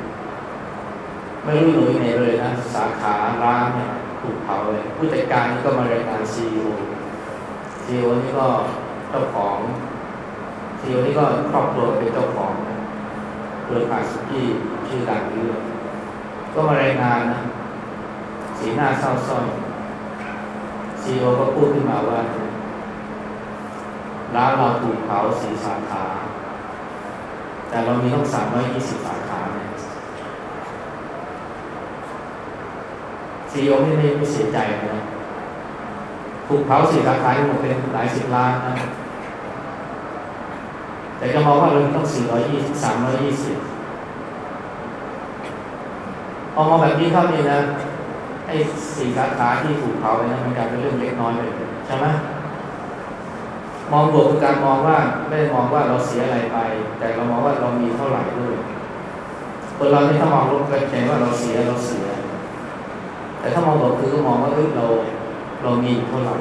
S1: ไม่รู้หน่วยไหนเลยนะสาขาร้านเนี่ยถูกเผาเลยผู้จัดการนี่ก็มารายงานซีอีโอซีอีโอนี่ก็เจ้าของซีอีโอนี่ก็ครอบครัวเป็นเจ้าของเครือข่ายสุกี้ชื่อดังนี้ก็มารายงานนะสีหน้าเศร้าส้อยซีอีโอก็พูดขึ้นมาว่าร้านเราถูกเผาสีสาขา แต่เรามีต้องสามร้อยยี่สิบสาขาเนี่ย ซีโอไม่ไม่ไม่เสียใจนะถูกเผาสีสาขาหมดเป็นหลายสิบล้านนะแต่ก็มองว่าเราต้องสี่ร้อยยี่สามร้อยยี่สิบพอมองแบบนี้เข้านี่นะไอ้สี่สาขาที่ถูกเผาไปนะมันกลายเป็นเรื่องเล็กน้อยไปใช่ไหมมองบวกคือการมองว่าไม่ได้มองว่าเราเสียอะไรไป แต่เรามองว่าเรามีเท่าไหร่ด้วยคนเราไม่ถ้ามองลบกันใจว่าเราเสียเราเสีย แต่ถ้ามองบวกคือมองว่าเฮ้ยเราเรามีเท่าไหร่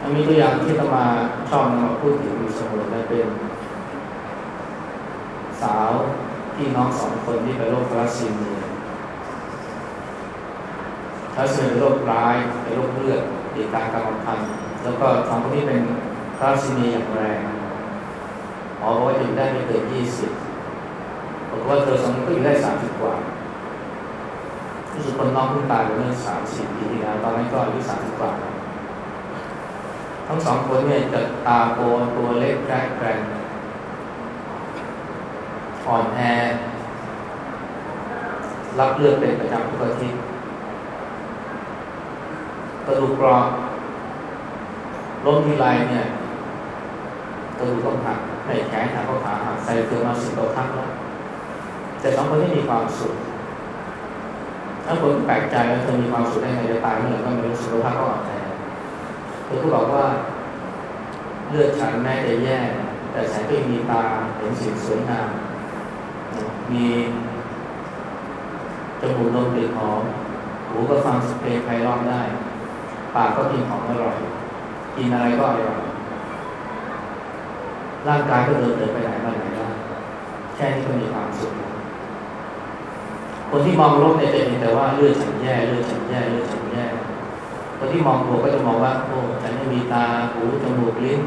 S1: มันมีตัวอย่างที่ตมาชอบนำมาพูดถึงอยู่เสมอและเป็น สาวพี่น้องสองคนที่ไปโรคทารัสซีเมียทารัสซีเมียเป็นโรคร้ายเป็นโรคเลือดติดตามกรรมพันธุ์แล้วก็สองคนนี้เป็นทารัสซีเมียอย่างแรงหมอบอกว่าอยู่ได้ไม่เกินยี่สิบ ว่าเธอสองคนก็อยู่ได้สามสิบกว่าที่สุดคนน้องเพิ่งตายไปเมื่อสามสิบปีที่แล้วตอนนั้นก็อายุสามสิบกว่าทั้งสองคนเนี่ยจะตาโปนตัวเล็กแกร่งแรงอ่อนแอรับเลือดเป็นประจำทุกอาทิตย์กระดูกกรอบล้มทีไรเนี่ยกระดูกต้องหักให้แขนหักก็ขาหักใส่เกลือมาสิบกว่าครั้งแล้ว แต่สองคนที่มีความสุขถ้าคนแปลกใจว่าเธอมีความสุขได้ไงจะตายเมื่อไหร่ก็ไม่รู้สุขภาพก็อ่อนแอเธอก็บอกว่า เลือดฉันแม้จะแย่ แต่ฉันก็ยังมีตาเห็นสิ่งสวยงามมีจมูกลมกลิ่นหอมหูก็ฟังเพลงไพเราะได้ ปากก็กินของอร่อย กินอะไรก็อร่อย ร่างกายก็เดินเดินไปไหนมาไหนได้แค่นี้ก็มีความสุข คนที่มองโลกเนี่ยจะเห็นแต่ว่าเลือดฉันแย่เลือดฉันแย่เลือดฉันแย่คนที่มองบวกก็จะมองว่าโอ้ฉันไม่มีตาหูจมูกลิ้น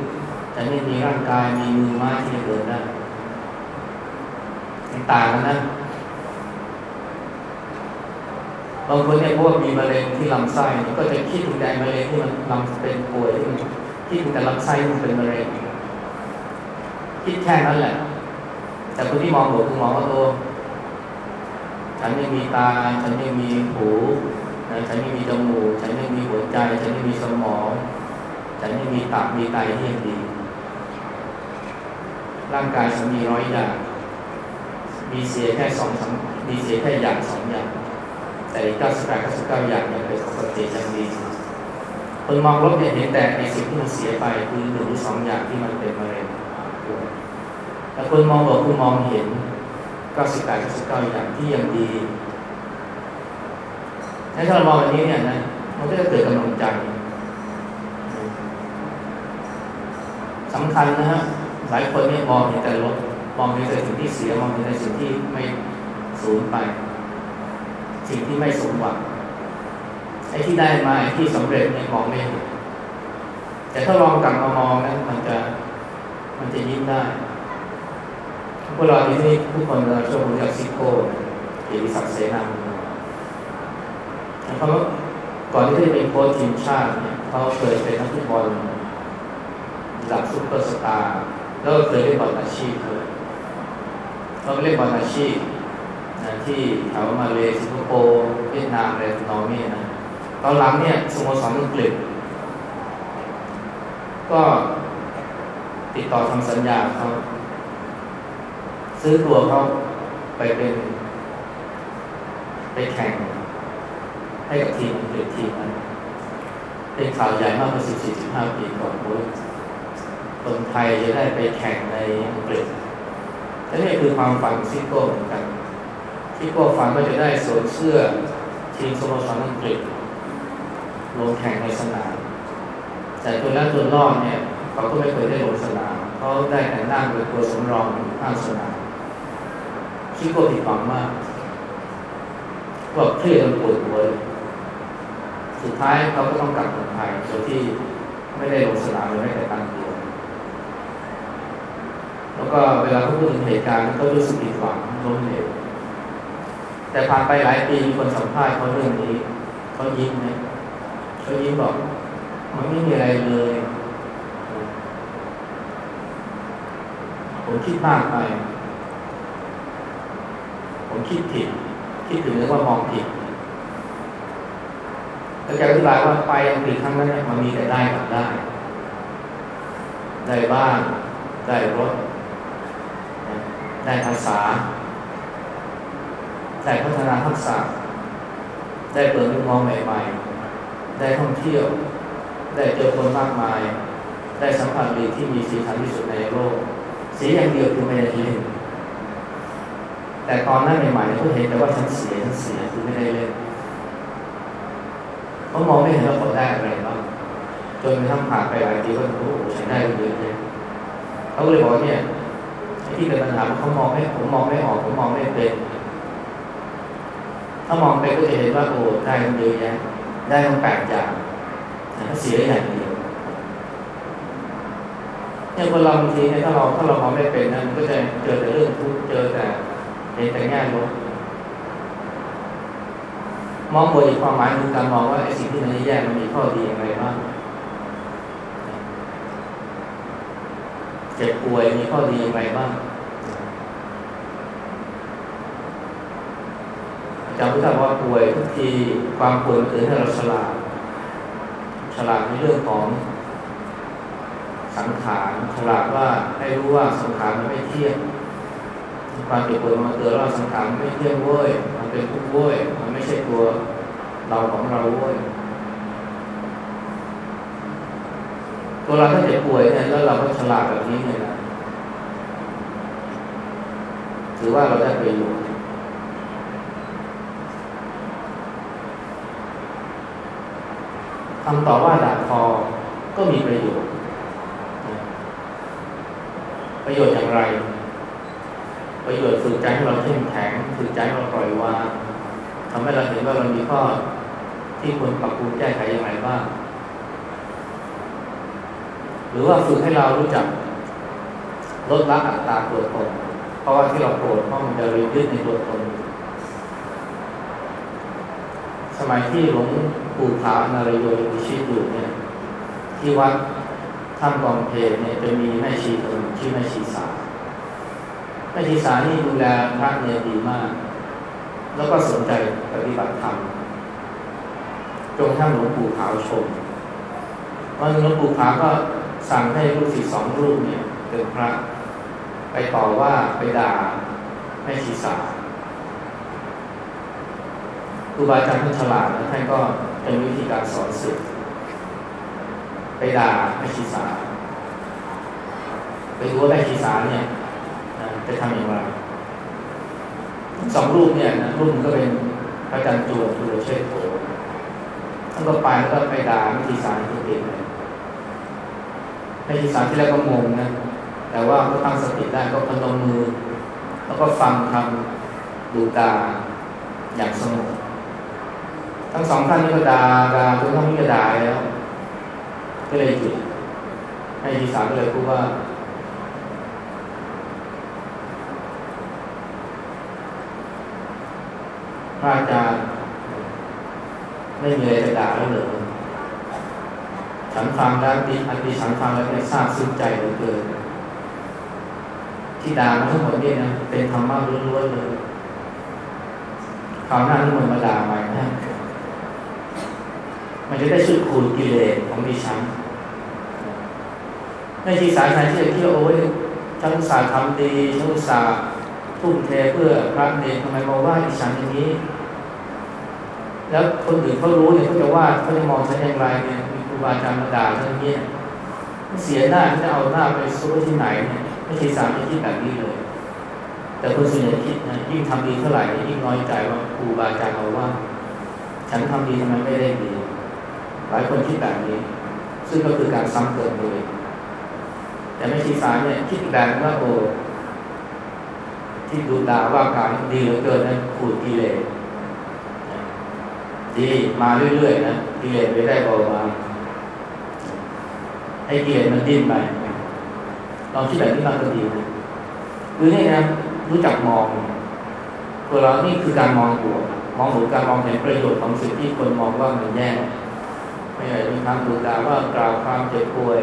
S1: ฉันไม่มีร่างกายมีมือไม้ที่จะเดินได้ต่างกันนะบางคนเนี่ยพวกมีมะเร็งที่ลำไส้ก็จะคิดถึงแต่มะเร็งที่มันลำเป็นป่วยที่มันคิดถึงแต่ลำไส้มันเป็นมะเร็งคิดแค่นั้นแหละ แต่คนที่มองบวกคือมองว่าโอ้ ฉันไม่มีตา ฉันไม่มีหูฉันไม่มีจมูกฉันไม่มีหัวใจ ฉันไม่มีสมอง ฉันไม่มีตับมีไตที่ดี ร่างกายฉันมีร้อยอย่าง มีเสียแค่สองสมีเสียแค่อย่างสองอย่าง แต่เก้าสิบแปดเก้าสิบเก้าอย่างยังเป็นปกติยังดีคนมองลบเนี่ยเห็นแต่ในสิ่งที่มันเสียไปคือหนึ่งหรือสองอย่างที่มันเป็นมะเร็งแต่คนมองบวกคือมองเห็น เก้าสิบแปดเก้าสิบเก้าอย่างที่ยังดีถ้าเรามองแบบนี้เนี่ยนะมันก็จะเกิดกำลังใจสำคัญนะฮะหลายคนเนี่ยมองเห็นแต่ลบมองเห็นแต่สิ่งที่เสียมองเห็นแต่สิ่งที่ไม่สูญไป สิ่งที่ไม่สมหวังไอ้ที่ได้มาไอ้ที่สำเร็จเนี่ยมองไม่เห็นแต่ถ้าลองกลับมามองนะมันจะมันจะยิ้มได้ พวกเราที่นี่ทุกคนเราช่วงรู้จักซิโก้เกียรติศักดิ์เสนาเมืองก่อนที่จะเป็นโค้ชทีมชาติเนี่ยเขาเคยเป็นนักฟุตบอลระดับซุปเปอร์สตาร์แล้วก็เคยเล่นบอลอาชีพเลยเราเล่นบอลอาชีพนะที่แถวมาเลสิงคโปร์เวียดนามอะไรนอร์เวย์นะตอนหลังเนี่ยสโมสรอังกฤษก็ติดต่อทำสัญญาเขา ซื้อตัวเขาไปเป็น ไปแข่ง ให้กับทีมอังกฤษทีมนั้นเป็นข่าวใหญ่มากเมื่อสิบสี่สิบห้าปีก่อนโอ้ยคนไทยจะได้ไปแข่งในอังกฤษและนี่คือความฝันซิโก้เหมือนกันซิโก้ฝันว่าจะได้สวมเสื้อทีมสโมสรอังกฤษลงแข่งในสนาม แต่ตัวแรกตัวรอดเนี่ย เขาก็ไม่เคยได้ลงสนาม เขาได้แต่นั่งเป็นตัวสำรองข้างสนาม ซิโก้ผิดหวังมากก็เครียดจนปวดหัวสุดท้ายเขาก็ต้องกลับเมืองไทยโดยที่ไม่ได้ลงสนามเลยไม่แต่ตังเดียวแล้วก็เวลาเขาพูดถึงเหตุการณ์เขารู้สึกผิดหวังล้มเหลวแต่ผ่านไปหลายปีมีคนสัมภาษณ์เขาเรื่องนี้เขายิ้มไหมเขายิ้มบอกมันไม่มีอะไรเลย ผมคิดมากไป คิดผิด คิดถึงเรื่องว่ามองผิดแล้วแกอธิบายว่าไปอังกฤษครั้งนั้นมันมีแต่ได้กับได้ ได้บ้านได้รถ ได้ภาษา ได้พัฒนาทักษะ ได้เปิดมุมมองใหม่ๆ ได้ท่องเที่ยว ได้เจอคนมากมาย ได้สัมผัสดีที่มีสีสันที่สุดในโลก สีอย่างเดียวคือไม่ได้เล่น แต่ตอนนั้นใหม่ๆเขาเห็นแต่ว่าฉันเสียฉันเสียคือไม่ได้เล่นเขามองไม่เห็นว่าเขาได้อะไรบ้างจนกระทั่งผ่านไปหลายปีก็รู้โอ้ฉันได้เยอะเลยเขาก็เลยบอกเนี่ยที่เป็นปัญหาเขามองไม่ผมมองไม่ออกผมมองไม่เป็น ถ้ามองไปก็จะเห็นว่าโอ้ได้เยอะแยะได้ตั้งแปดอย่างแต่เสียอย่างเดียวเนี่ยคนเราบางทีเนี่ยถ้าเราถ้าเรามองไม่เป็นนะมันก็จะเจอแต่เรื่องทุกข์เจอแต่ เห็นแต่แง่ลบมองบวกอีกความหมายคือการมองว่าไอ้สิ่งที่มันแย่มันมีข้อดีอะไรบ้างเจ็บป่วยมีข้อดีอะไรบ้างอาจารย์พุทธว่าป่วยทุกทีความป่วยมันเกิดให้เราฉลาดฉลาดในเรื่องของสังขารฉลาดว่าให้รู้ว่าสังขารมันไม่เที่ยง ความเจ็บปวดมันเกิดว่าสังขารไม่เที่ยงเว้ยมันเป็นทุกข์เว้ยมันไม่ใช่ตัวเราของเราเว้ยตัวเราถ้าเจ็บป่วยเนี่ยแล้วเราก็ฉลาดแบบนี้เนี่ยนะถือว่าเราได้ประโยชน์คำตอบว่าด่าทอก็มีประโยชน์ ประโยชน์อย่างไร ประโยชน์ฝึกใจให้เราเข้มแข็งฝึกใจให้เราปล่อยวางทำให้เราเห็นว่าเรามีข้อที่ควรปรับปรุงแก้ไขอย่างไรบ้างหรือว่าฝึกให้เรารู้จักลดละอัตราตัวตนเพราะว่าที่เราโกรธเพราะมันจะรียึดในตัวตนสมัยที่หลวงปู่ขาวนารีโยมีชีวิตอยู่เนี่ย ที่วัดท่ามกองเพลเนี่ยจะมีแม่ชีคนชื่อแม่ชีสา แม่ชีสานี่ดูแลพระเนี่ยดีมาก แล้วก็สนใจปฏิบัติธรรมจนท่านหลวงปู่ขาวชมวันหลวงปู่ขาวก็สั่งให้ลูกศิษย์สองรูปเนี่ยเป็นพระ ไปต่อว่าไปด่าแม่ชีสาครูบาอาจารย์ท่านฉลาดแล้วท่านก็เป็นวิธีการสอนศิษย์ไปด่าแม่ชีสาไปดูว่าแม่ชีสาเนี่ย จะทำอย่างไรสองรูปเนี่ยนะรูปก็เป็นพระอาจารย์จวนจุลเชษโถท่านก็ไปแล้วก็ไปด่าแม่ชีสารที่เด็กเลยแม่ชีสารที่แรกก็งงนะแต่ว่าก็ตั้งสติได้ก็พนมมือ แล้วก็ฟังคำดูตาอย่างสงบทั้งสองท่านนี่ก็ด่าด่าจนท่านนี้ก็ด่าแล้ว ก็เลยหยุดให้ทีสามก็เลยพูดว่า พ ระอาจารย์ไม่มีอะไรจะด่าแล้วเหรอฉันฟังแล้วดิอันดีฉันฟังแล้วเนี่ยทราบซึ้งใจเหลือเกินที่ด่ามาทั้งหมดเนี่ยนะเป็นธรรมะล้วนๆเลยคราวหน้าทุกคนมาด่าใหม่นะมันจะได้ช่วยขูดกิเลสของดิฉันในที่สายไหนที่จะคิดว่าโอ้ยฉันอุตส่าห์ทำดีฉันอุตส่าห์ ทุ่มเทเพื่อพระเนรทำไมมาว่าดิฉันอย่างนี้ แล้วคนอื่นเขารู้เนี่ยเขาจะว่าเขาจะมองฉันอย่างไรเนี่ยมีครูบาอาจารย์มาด่าฉันอย่างนี้เสียหน้าที่จะเอาหน้าไปซุกที่ไหนเนี่ยไม่ใช่สามไม่คิดแบบนี้เลย แต่คนส่วนใหญ่คิดนะยิ่งทำดีเท่าไหร่ยิ่งน้อยใจว่าครูบาอาจารย์เราว่า ฉันทำดีทำไมไม่ได้ดีหลายคนคิดแบบนี้ ซึ่งก็คือการซ้ำเติมเลยแต่ไม่ชีสารเนี่ยคิดแบบว่าโอ้ ที่ดูดาว่าการดีเหลือเกินนะขูดกิเลสดีมาเรื่อยๆนะกิเลสไม่ได้เบามาให้กิเลสมันดิ้นไปลองคิดแบบนี้มากก็ดีนะคือนี่นะรู้จักมองตัวเรานี่คือการมองบวกมองหรือการมองเห็นประโยชน์ของสิ่งที่คนมองว่ามันแย่ไม่ใช่มีคำดูดาว่ากล่าวความเจ็บป่วย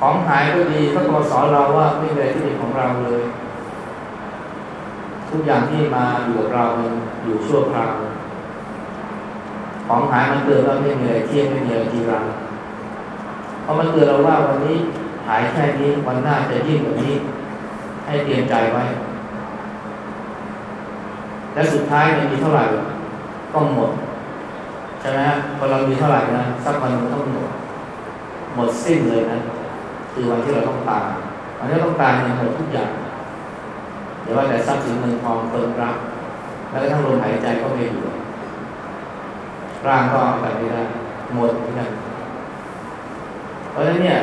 S1: ของหายก็ดีก็ตัวสอนเราว่าไม่เลยที่เป็นของเราเลย ทุกอย่างที่มาอยู่กับเรามันอยู่ชั่วคราวของหายมันเตือนว่าไม่มีอะไรเที่ยงไม่มีอะไรจีรังเพราะมันเตือนเราว่าวันนี้หายแค่นี้วันหน้าจะยิ่งกว่านี้ ให้เตรียมใจไว้ และสุดท้ายมันมีเท่าไหร่ก็หมดใช่ไหมพอเรามีเท่าไหร่นะสักวันมันต้องหมดหมดสิ้นเลยนะ คือวันที่เราต้องตายวันที่ต้องตายเนี่ยหมดทุกอย่าง เดี๋ยวว่าแต่ทรัพย์สินเงินทองคนรักแล้วก็ทั้งลมหายใจก็ไม่อยู่ร่างก็แบบนี้ได้หมดทุกอย่างเพราะฉะนั้นเนี่ย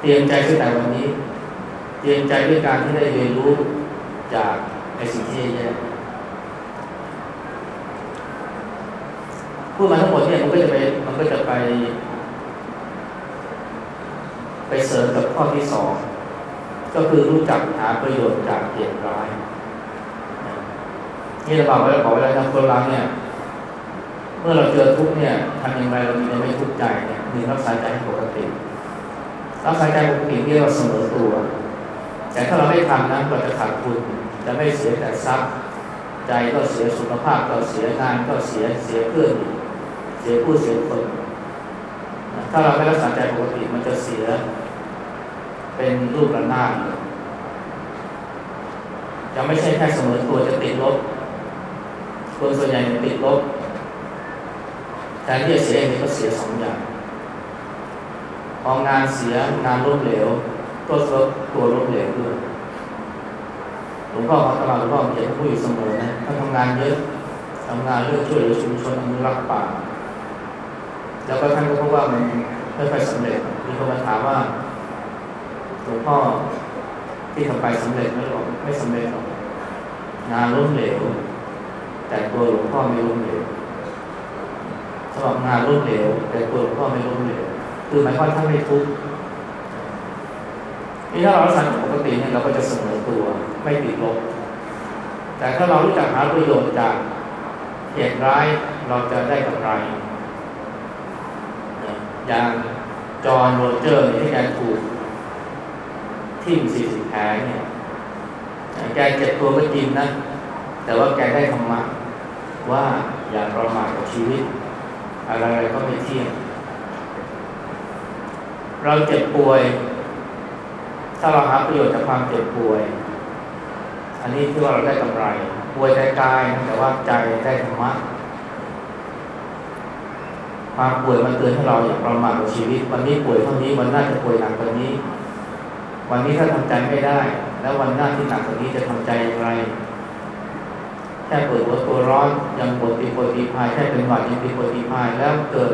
S1: เตรียมใจตั้งแต่วันนี้ เตรียมใจด้วยการที่ได้เรียนรู้จากไอ้สิ่งที่แย่พูดมาทั้งหมดเนี่ยมันก็จะไปมันก็จะไป ไปเสริมกับข้อที่สอง ก็คือรู้จักหาประโยชน์จากเหตุร้าย นี่เราบอกไว้บอกไว้แล้วนะคนเราเนี่ย เมื่อเราเจอทุกเนี่ยทำอย่างไรเรามีไม่ทุกข์ใจเนี่ยมีรักษาใจให้ปกติรักษาใจปกติเรียกว่าเสมอตัว แต่ถ้าเราไม่ทำนะเราจะขาดทุนจะไม่เสียแต่ทรัพย์ ใจก็เสียสุขภาพก็เสียงานก็เสียเสียเพื่อนเสียผู้เสียคนถ้าเราไม่รักษาใจปกติมันจะเสีย เป็นรูประนาดจะไม่ใช่แค่เสมอตัวจะติดลบคนส่วนใหญ่ติดลบแทนที่จะเสียเองก็เสียสองอย่างพองานเสียงานล้มเหลวก็ลดตัวล้มเหลวด้วยหลวงพ่อเขาตลอดหลวงพ่อเขียนพูดอยู่เสมอนะถ้าทำงานเยอะทำงานเรื่องช่วยเหลือชุมชนอนุรักษ์ป่า แล้วก็ท่านก็พบว่ามันไม่ค่อยสำเร็จมีคนมาถามว่า หลวงพ่อที่ทำไปสำเร็จไหมหรอกไม่สำเร็จหรอกงานล้มเหลว แต่ตัวหลวงพ่อไม่ล้มเหลวสำหรับงานล้มเหลว แต่ตัวหลวงพ่อไม่ล้มเหลวคือหมายความท่านไม่ทุกข์นี่ถ้าเรารักษาปกติเนี่ยเราก็จะเสมอตัวไม่ติดลบ แต่ถ้าเรารู้จักหาประโยชน์จากเหตุร้ายเราจะได้กำไร อย่างจอห์นโรเจอร์ที่แกถูก ทิ่มสี่สิบแผลเนี่ยแกเจ็บตัวก็จริงนะ แต่ว่าแกได้ธรรมะว่าอย่าประมาทกับชีวิต อะไรก็ไม่เที่ยง เราเจ็บป่วย ถ้าเราหาประโยชน์จากความเจ็บป่วย อันนี้ที่ว่าเราได้กำไร ป่วยแต่กายแต่ว่าใจได้ธรรมะความป่วยมันเตือนให้เราอย่าประมาทกับชีวิต วันนี้ป่วยเท่านี้วันหน้าจะป่วยหนักกว่านี้ วันนี้ถ้าทำใจไม่ได้ แล้ววันหน้าที่หนักกว่านี้จะทำใจอย่างไร แค่เปิดหัวตัวร้อนยังปวดตีปวดตีพายแค่เป็นหวัดยังตีปวดตีพายแล้วเกิด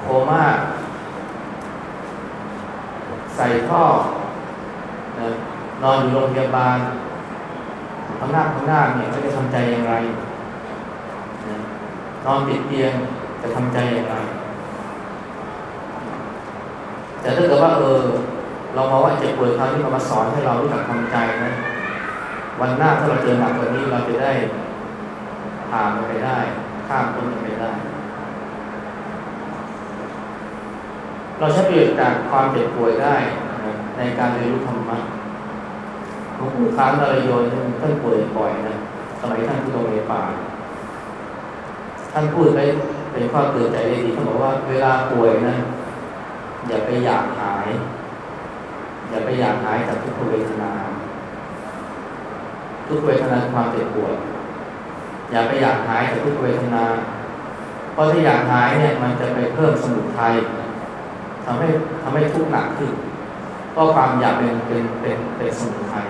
S1: โคม่าใส่ท่อนอนอยู่โรงพยาบาลข้างหน้าข้างหน้าเนี่ยเขาจะทำใจอย่างไรนะนอนติดเตียงจะทำใจอย่างไร แต่ถ้าเกิดว่าเออ เรามองว่าเจ็บป่วยคราวที่เขามาสอนให้เรารู้จักทำใจนะ วันหน้าถ้าเราเจอหนักกว่านี้เราจะได้ผ่านไปได้ ข้ามพ้นไปได้ เราใช้ประโยชน์จากความเจ็บป่วยได้นะในการเรียนรู้ธรรมะหลวงปู่ค้างนารยนท่านป่วยบ่อยนะ สมัยท่านที่ตรงในป่าท่านพูดไปเป็นข้อเตือนใจด้ดีท่านบอกว่าเวลาป่วยนะอย่าไปอยากหาย อย่าไปอยากหายจากทุกขเวทนา ทุกเวทนาความเจ็บปวด อย่าไปอยากหายจากทุกเวทนา เพราะถ้าอยากหายเนี่ยมันจะไปเพิ่มสมุทัยทำให้ทำให้ทุกข์หนักขึ้นก็ความอยากเป็นเป็นเป็นเป็นสมุทัย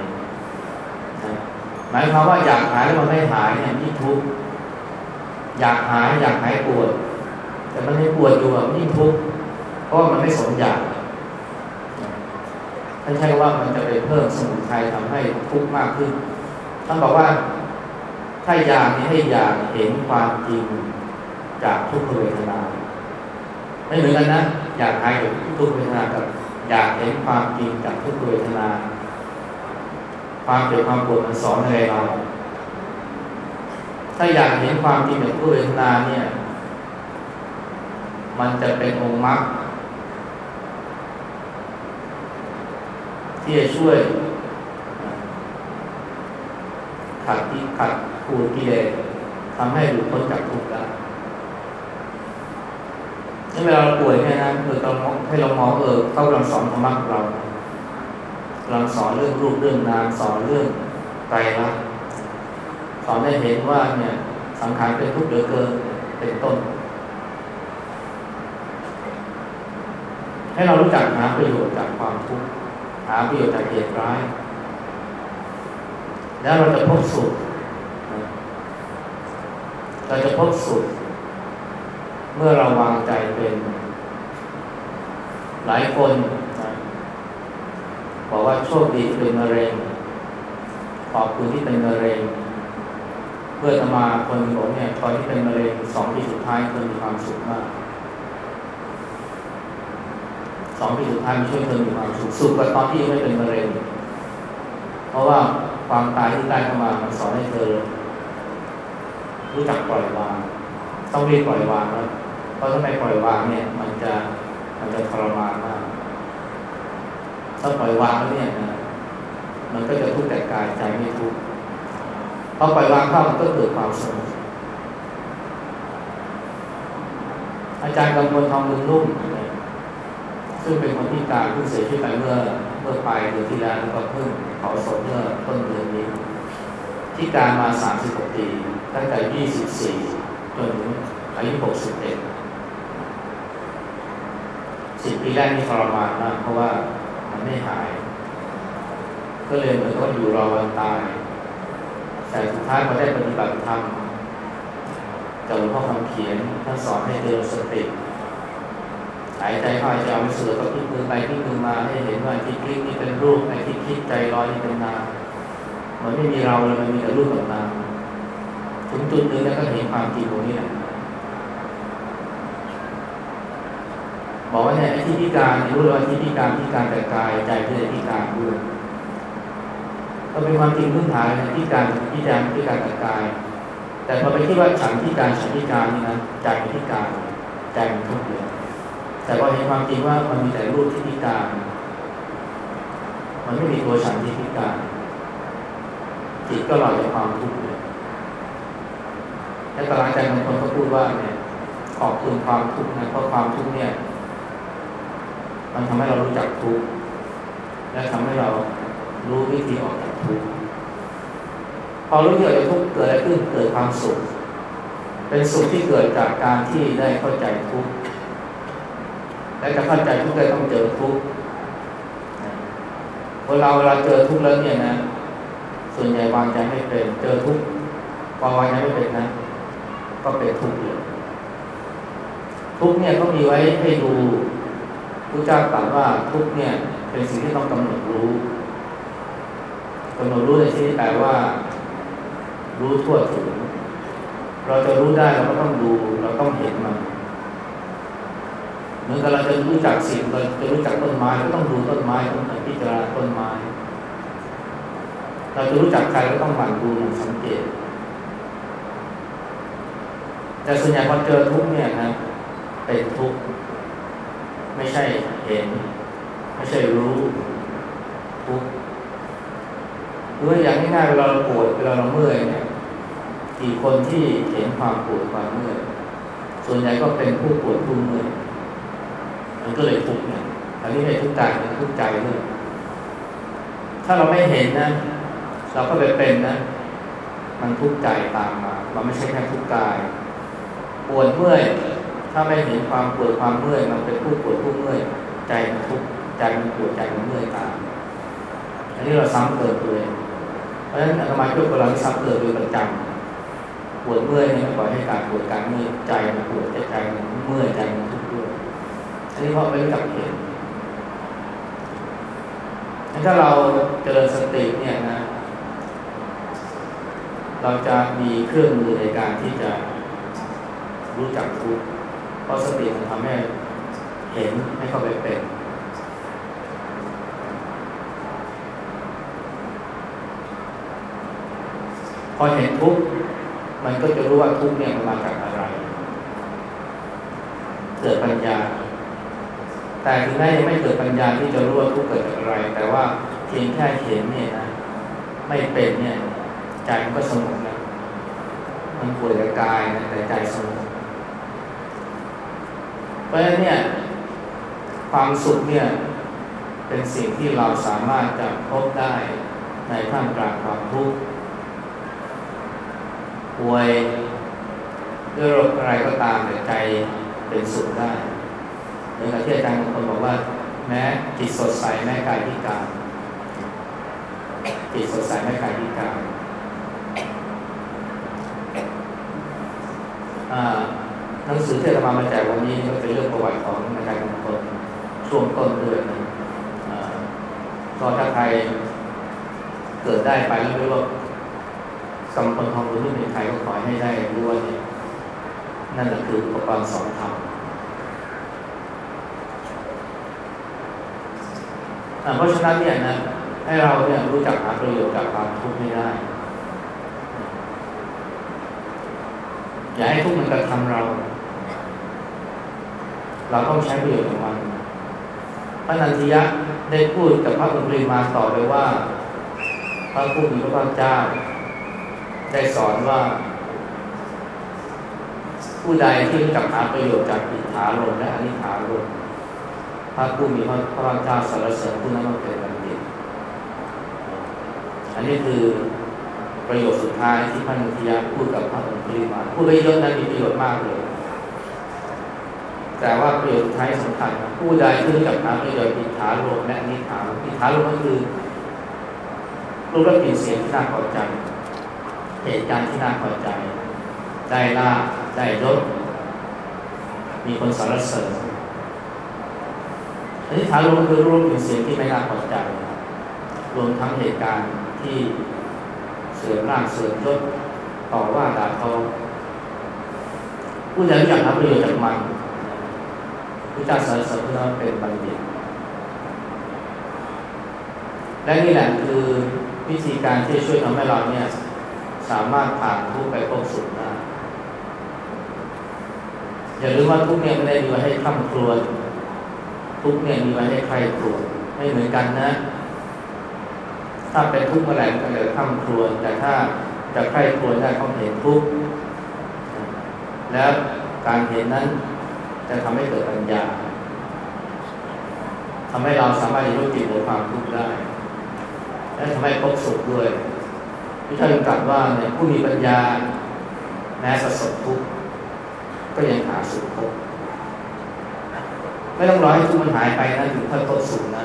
S1: หมายความว่าอยากหายแล้วมันไม่หายเนี่ยยิ่งทุกข์อยากหายอยากหายปวด แต่มันไม่ปวดอยู่ยิ่งทุกข์เพราะมันไม่สมอยาก ท่านใช้ว่ามันจะไปเพิ่มสมุทัยทำให้ทุกข์มากขึ้นท่านบอกว่าถ้าอยากนี้ให้อยากเห็นความจริงจากทุกขเวทนาไม่เหมือนกันนะอยากหายจากทุกขเวทนากับอยากเห็นความจริงจากทุกขเวทนา ความเจ็บความปวดมันสอนอะไรเราถ้าอยากเห็นความจริงจากทุกขเวทนาเนี่ย มันจะเป็นองค์มรรค ที่จะช่วยขัดที่ขัดขูดกิเลสทำให้หลุดพ้นจากทุกข์ได้นี่เวลาเราป่วยเนี่ยนะคือเราให้เรามองเออเขากำลังสอนธรรมะเรากำลังสอนเรื่องรูปเรื่องนามสอนเรื่องไตรลักษณ์สอนให้เห็นว่าเนี่ยสังขารเป็นทุกข์เหลือเกินเป็นต้น ให้เรารู้จักหาประโยชน์จากความทุกข์ หาประโยชน์จากเหตุร้าย แล้วเราจะพบสุขเราจะพบสุขเมื่อเราวางใจเป็น หลายคนบอกว่าโชคดีที่เป็นมะเร็ง ขอบคุณที่เป็นมะเร็ง เพื่อจะมาคนบอกเนี่ยตอนที่เป็นมะเร็งสองปีสุดท้ายคนมีความสุขมาก สองปีสุดท้ายมันช่วยเธอมีความสุขสุขกว่าตอนที่ยังไม่เป็นมะเร็ง เพราะว่าความตายที่ใกล้เข้ามามันสอนให้เธอ รู้จักปล่อยวาง ต้องเรีบปล่อยวางแล้วเพราะถ้าไม่ปล่อยวางเนี่ย มันจะมันจะทรมานมากถ้าปล่อยวางแล้วเนี่ยนะมันก็จะทุกข์แต่กายใจไม่ทุกข์พอปล่อยวางเข้ามันก็เกิดความสงบอาจารย์กำพลทองลุงลุ่ม ซึ่งเป็นคนที่การผู้เสียชีวิตไปเมื่อเมื่อปลายเดือนที่แล้วแล้วก็เพิ่งเผาศพเมื่อต้นเดือนนี้ ที่การมา 36 ปี ตั้งแต่ 24 จนถึงอายุ 61สิบปีแรกนี่ทรมานมากเพราะว่ามันไม่หาย ก็เลยเหมือนกับอยู่รอวันตายแต่สุดท้ายพอได้ปฏิบัติธรรมจากหลวงพ่อคำเขียนท่านสอนให้เดินสติายใจเข้าหายใจออกไม่สือก็พลิกมือไปพลิกมือมาให้เห็นว่าที่พลิกนี่เป็นรูปไอ้ที่คิดใจลอยนี่เป็นนามมันไม่มีเราเลยมันมีแต่รูปกับนามถึงจุดนึงแล้วก็เห็นความจริงตรงนี้แหละบอกว่าเนี่ยไอ้ที่พิการรู้เลยว่าที่พิการพิการแต่กายใจเพื่อพิการด้วยก็เป็นความจริงพื้นฐานในพิการพิการพิการแต่กาย แต่พอไปคิดว่าฉันพิการฉันพิการนี่นะใจเป็นพิการใจมันทุกข์เลย แต่พอเห็นความจริงว่ามันมีแต่รูปที่พิการ มันไม่มีตัวฉันที่พิการ จิตก็หล่อจากความทุกข์เลยและตลาดใจบางคนก็พูดว่าเนี่ย ขอบคุณความทุกข์นะเพราะความทุกข์เนี่ย มันทำให้เรารู้จักทุกข์และทำให้เรารู้วิธีออกจากทุกข์พอรู้ที่ออกจากทุกข์เกิดอะไรขึ้นเกิดความสุข เป็นสุขที่เกิดจากการที่ได้เข้าใจทุกข์ และจะเข้าใจทุกข์ได้ต้องเจอทุกข์เวลาเวลาเจอทุกข์แล้วเนี่ยนะ ส่วนใหญ่วางใจไม่เป็นเจอทุกข์พอวางใจไม่เป็นนะ ก็เป็นทุกข์เลยทุกเนี่ยก็มีไว้ให้ดูพระเจ้าตรัสว่าทุกเนี่ย เป็นสิ่งที่ต้องกำหนดรู้กำหนดรู้ในที่นี้แปลว่า รู้ทั่วถึง เราจะรู้ได้เราก็ต้องดู เราต้องเห็นมัน เหมือนกับเราจะรู้จักสิ่งเราจะรู้จักต้นไม้ก็ต้องดูต้นไม้ต้องพิจารณาต้นไม้ เราจะรู้จักใครก็ต้องหมั่นดูหมั่นสังเกต แต่ส่วนใหญ่พอเจอทุกเนี่ยนะเป็นทุกไม่ใช่เห็น ไม่ใช่รู้ทุกหรืออย่างง่ายๆเวลาเราปวดเวลาเราเมื่อยเนี่ยกี่คนที่เห็นความปวดความเมื่อยส่วนใหญ่ก็เป็นผู้ปวดผู้เมื่อย มันก็เลยทุกข์เนี่ยอันนี้ไม่ทุกข์กายเป็นทุกข์ใจด้วยถ้าเราไม่เห็นนะ เราก็ไปเป็นนะ มันทุกข์ใจตามมา มันไม่ใช่แค่ทุกข์กายปวดเมื่อย ถ้าไม่เห็นความปวดความเมื่อย มันเป็นผู้ปวดผู้เมื่อย ใจมันทุกข์ใจมันปวดใจมันเมื่อยตาม อันนี้เราซ้ำเกิดเลยเพราะฉะนั้นอาตมาคิดว่าเราซ้ำเกิดโดยประจำปวดเมื่อยเนี่ยปล่อยให้การปวดการเมื่อยใจมันปวดใจมันเมื่อยใจมันทุ อันนี้เพราะไม่รู้จักเห็นถ้าเราเจริญสติเนี่ยนะ เราจะมีเครื่องมือในการที่จะรู้จักทุกเพราะสติมันทำให้เห็นให้เข้าไปเป็นพอเห็นทุกมันก็จะรู้ว่าทุกเนี่ยมันมาจากอะไร เกิดปัญญา แต่ถึงแม้ยังไม่เกิดปัญญาที่จะรู้ว่าทุกเกิดอะไร แต่ว่าเพียงแค่เห็นเนี่ยนะไม่เป็นเนี่ยใจมันก็สงบแล้วมันป่วยกับกายนะแต่ใจสงบเพราะฉะนั้นเนี่ยความสุขเนี่ยเป็นสิ่งที่เราสามารถจะพบได้ในท่ามกลางความทุกข์ป่วยด้วยโรคอะไรก็ตามแต่ใจเป็นสุขได้ หมือนกับที่อาจารย์บางคนบอกว่า แม้จิตสดใสแม้กายพิการจิตสดใสแม้กายพิการหนังสือที่เรามามาแจกวันนี้ก็เป็นเรื่องประวัติของอาจารย์บางคนช่วงต้นเดือนนะก็ถ้าใครเกิดได้ไปแล้วไม่รู้ว่ากำพลทองรู้ที่เป็นใครก็ขอให้ได้รู้ว่านี่ยนั่นแหละคืออุปกรณ์สอนธรรม เพราะฉะนั้นเนี่ยนะให้เราเนี่ยรู้จักหาประโยชน์จากความทุกข์ไม่ได้ อย่าให้ทุกข์มันกระทำเรา เราต้องใช้ประโยชน์ของมัน พระนันทิยะได้พูดกับพระอุปริมาต่อไปว่า พระผู้มีพระภาคเจ้า ได้สอนว่า ผู้ใดที่รู้จักหาประโยชน์จากอิทธาลมและอนิถาลม พระผู้มีพระพระเจ้าสรรเสริญผู้นั้นมาเป็นบัณฑิต อันนี้คือประโยชน์สุดท้ายที่พระนุทิยะพูดกับพระองค์ปริมาพูดไปเยอะนั้นมีประโยชน์มากเลย แต่ว่าประโยชน์ท้ายสำคัญผู้ใดที่รู้จักหาประโยชน์อิทธาลมและนิถาลมอิทธาลมก็คือรูปรสกลิ่นเสียงที่น่าพอใจ เหตุการณ์ที่น่าพอใจ ได้ลาบได้ยศมีคนสรรเสริญ อันิถาลมคือรูปกลิ่นเสียงที่ไม่น่าพอใจ รวมทั้งเหตุการณ์ที่เสื่อมร่างเสื่อมยศต่อว่าด่าทอผู้ใดรู้จักหาประโยชน์จากมันผู้จ้าสรรสริญผู้นั้นเป็นบัณฑิตและนี่แหละคือวิธีการที่ช่วยทำให้เราเนี่ยสามารถผ่านทุกไปพบสุขได้อย่าลืมว่าทุกเนี่ยไม่ได้มีไว้ให้ข้ามครวญ ทุกเนี่ยมีไว้ให้ใครครวญไม่เหมือนกันนะ ถ้าเป็นทุกข์เมื่อไหร่ก็จะข้ามครวญแต่ถ้าจะใครครวญได้ต้องเห็นทุกข์แล้วการเห็นนั้นจะทำให้เกิดปัญญาทำให้เราสามารถรู้จิตในความทุกข์ได้ และทำให้พบสุขด้วยพระเจ้าตรัสว่าเนี่ยผู้มีปัญญาแม้ประสบทุกข์ก็ยังหาสุขพบ ไม่ต้องรอให้ทุกข์มันหายไปนะถึงค่อยพบสุขนะ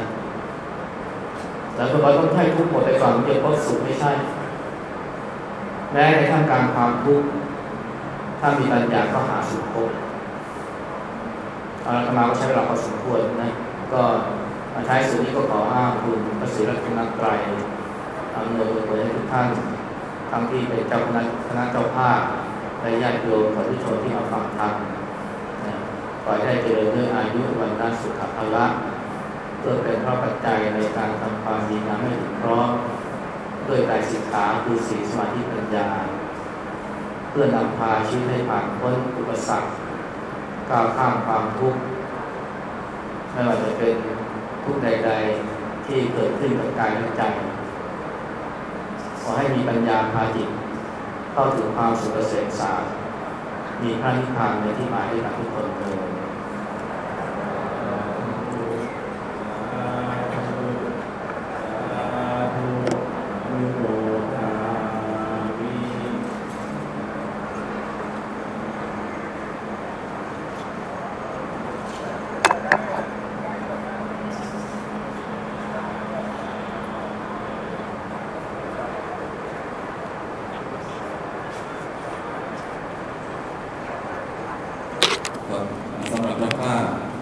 S1: แล้วก็เราต้องให้ทุกข์หมดไปก่อนถึงจะพบสุขไม่ใช่ แม้ในท่ามกลางความทุกข์ถ้ามีปัญญาก็หาสุขพบเอาละมาก็ใช้เวลาพอสมควรนะ ก็มาท้ายสุดนี้ก็ขออ้างคุณพระศรีรัตนตรัยอำนวยผลให้ทุกท่านทั้งที่เป็นเจ้าคณะคณะเจ้าภาพและญาติโยมสาธุชนที่มาฟังธรรม ขอให้ได้เจริญด้วยอายุวันนาสุขภาละเพื่อเป็นพระปัจจัยในการทำความดีงามให้ถึงพร้อมด้วยกายสิกขาคือศีลสมาธิปัญญา เพื่อนำพาชีวิตให้ผ่านพ้นอุปสรรคก้าวข้ามความทุกข์ไม่ว่าจะเป็นทุกใด ๆ ที่เกิดขึ้นกับกายและใจขอให้มีปัญญาพาจิตเข้าถึงความสุขเกษมสารมีพระนิพพานในที่หมายให้กับทุกคนเลย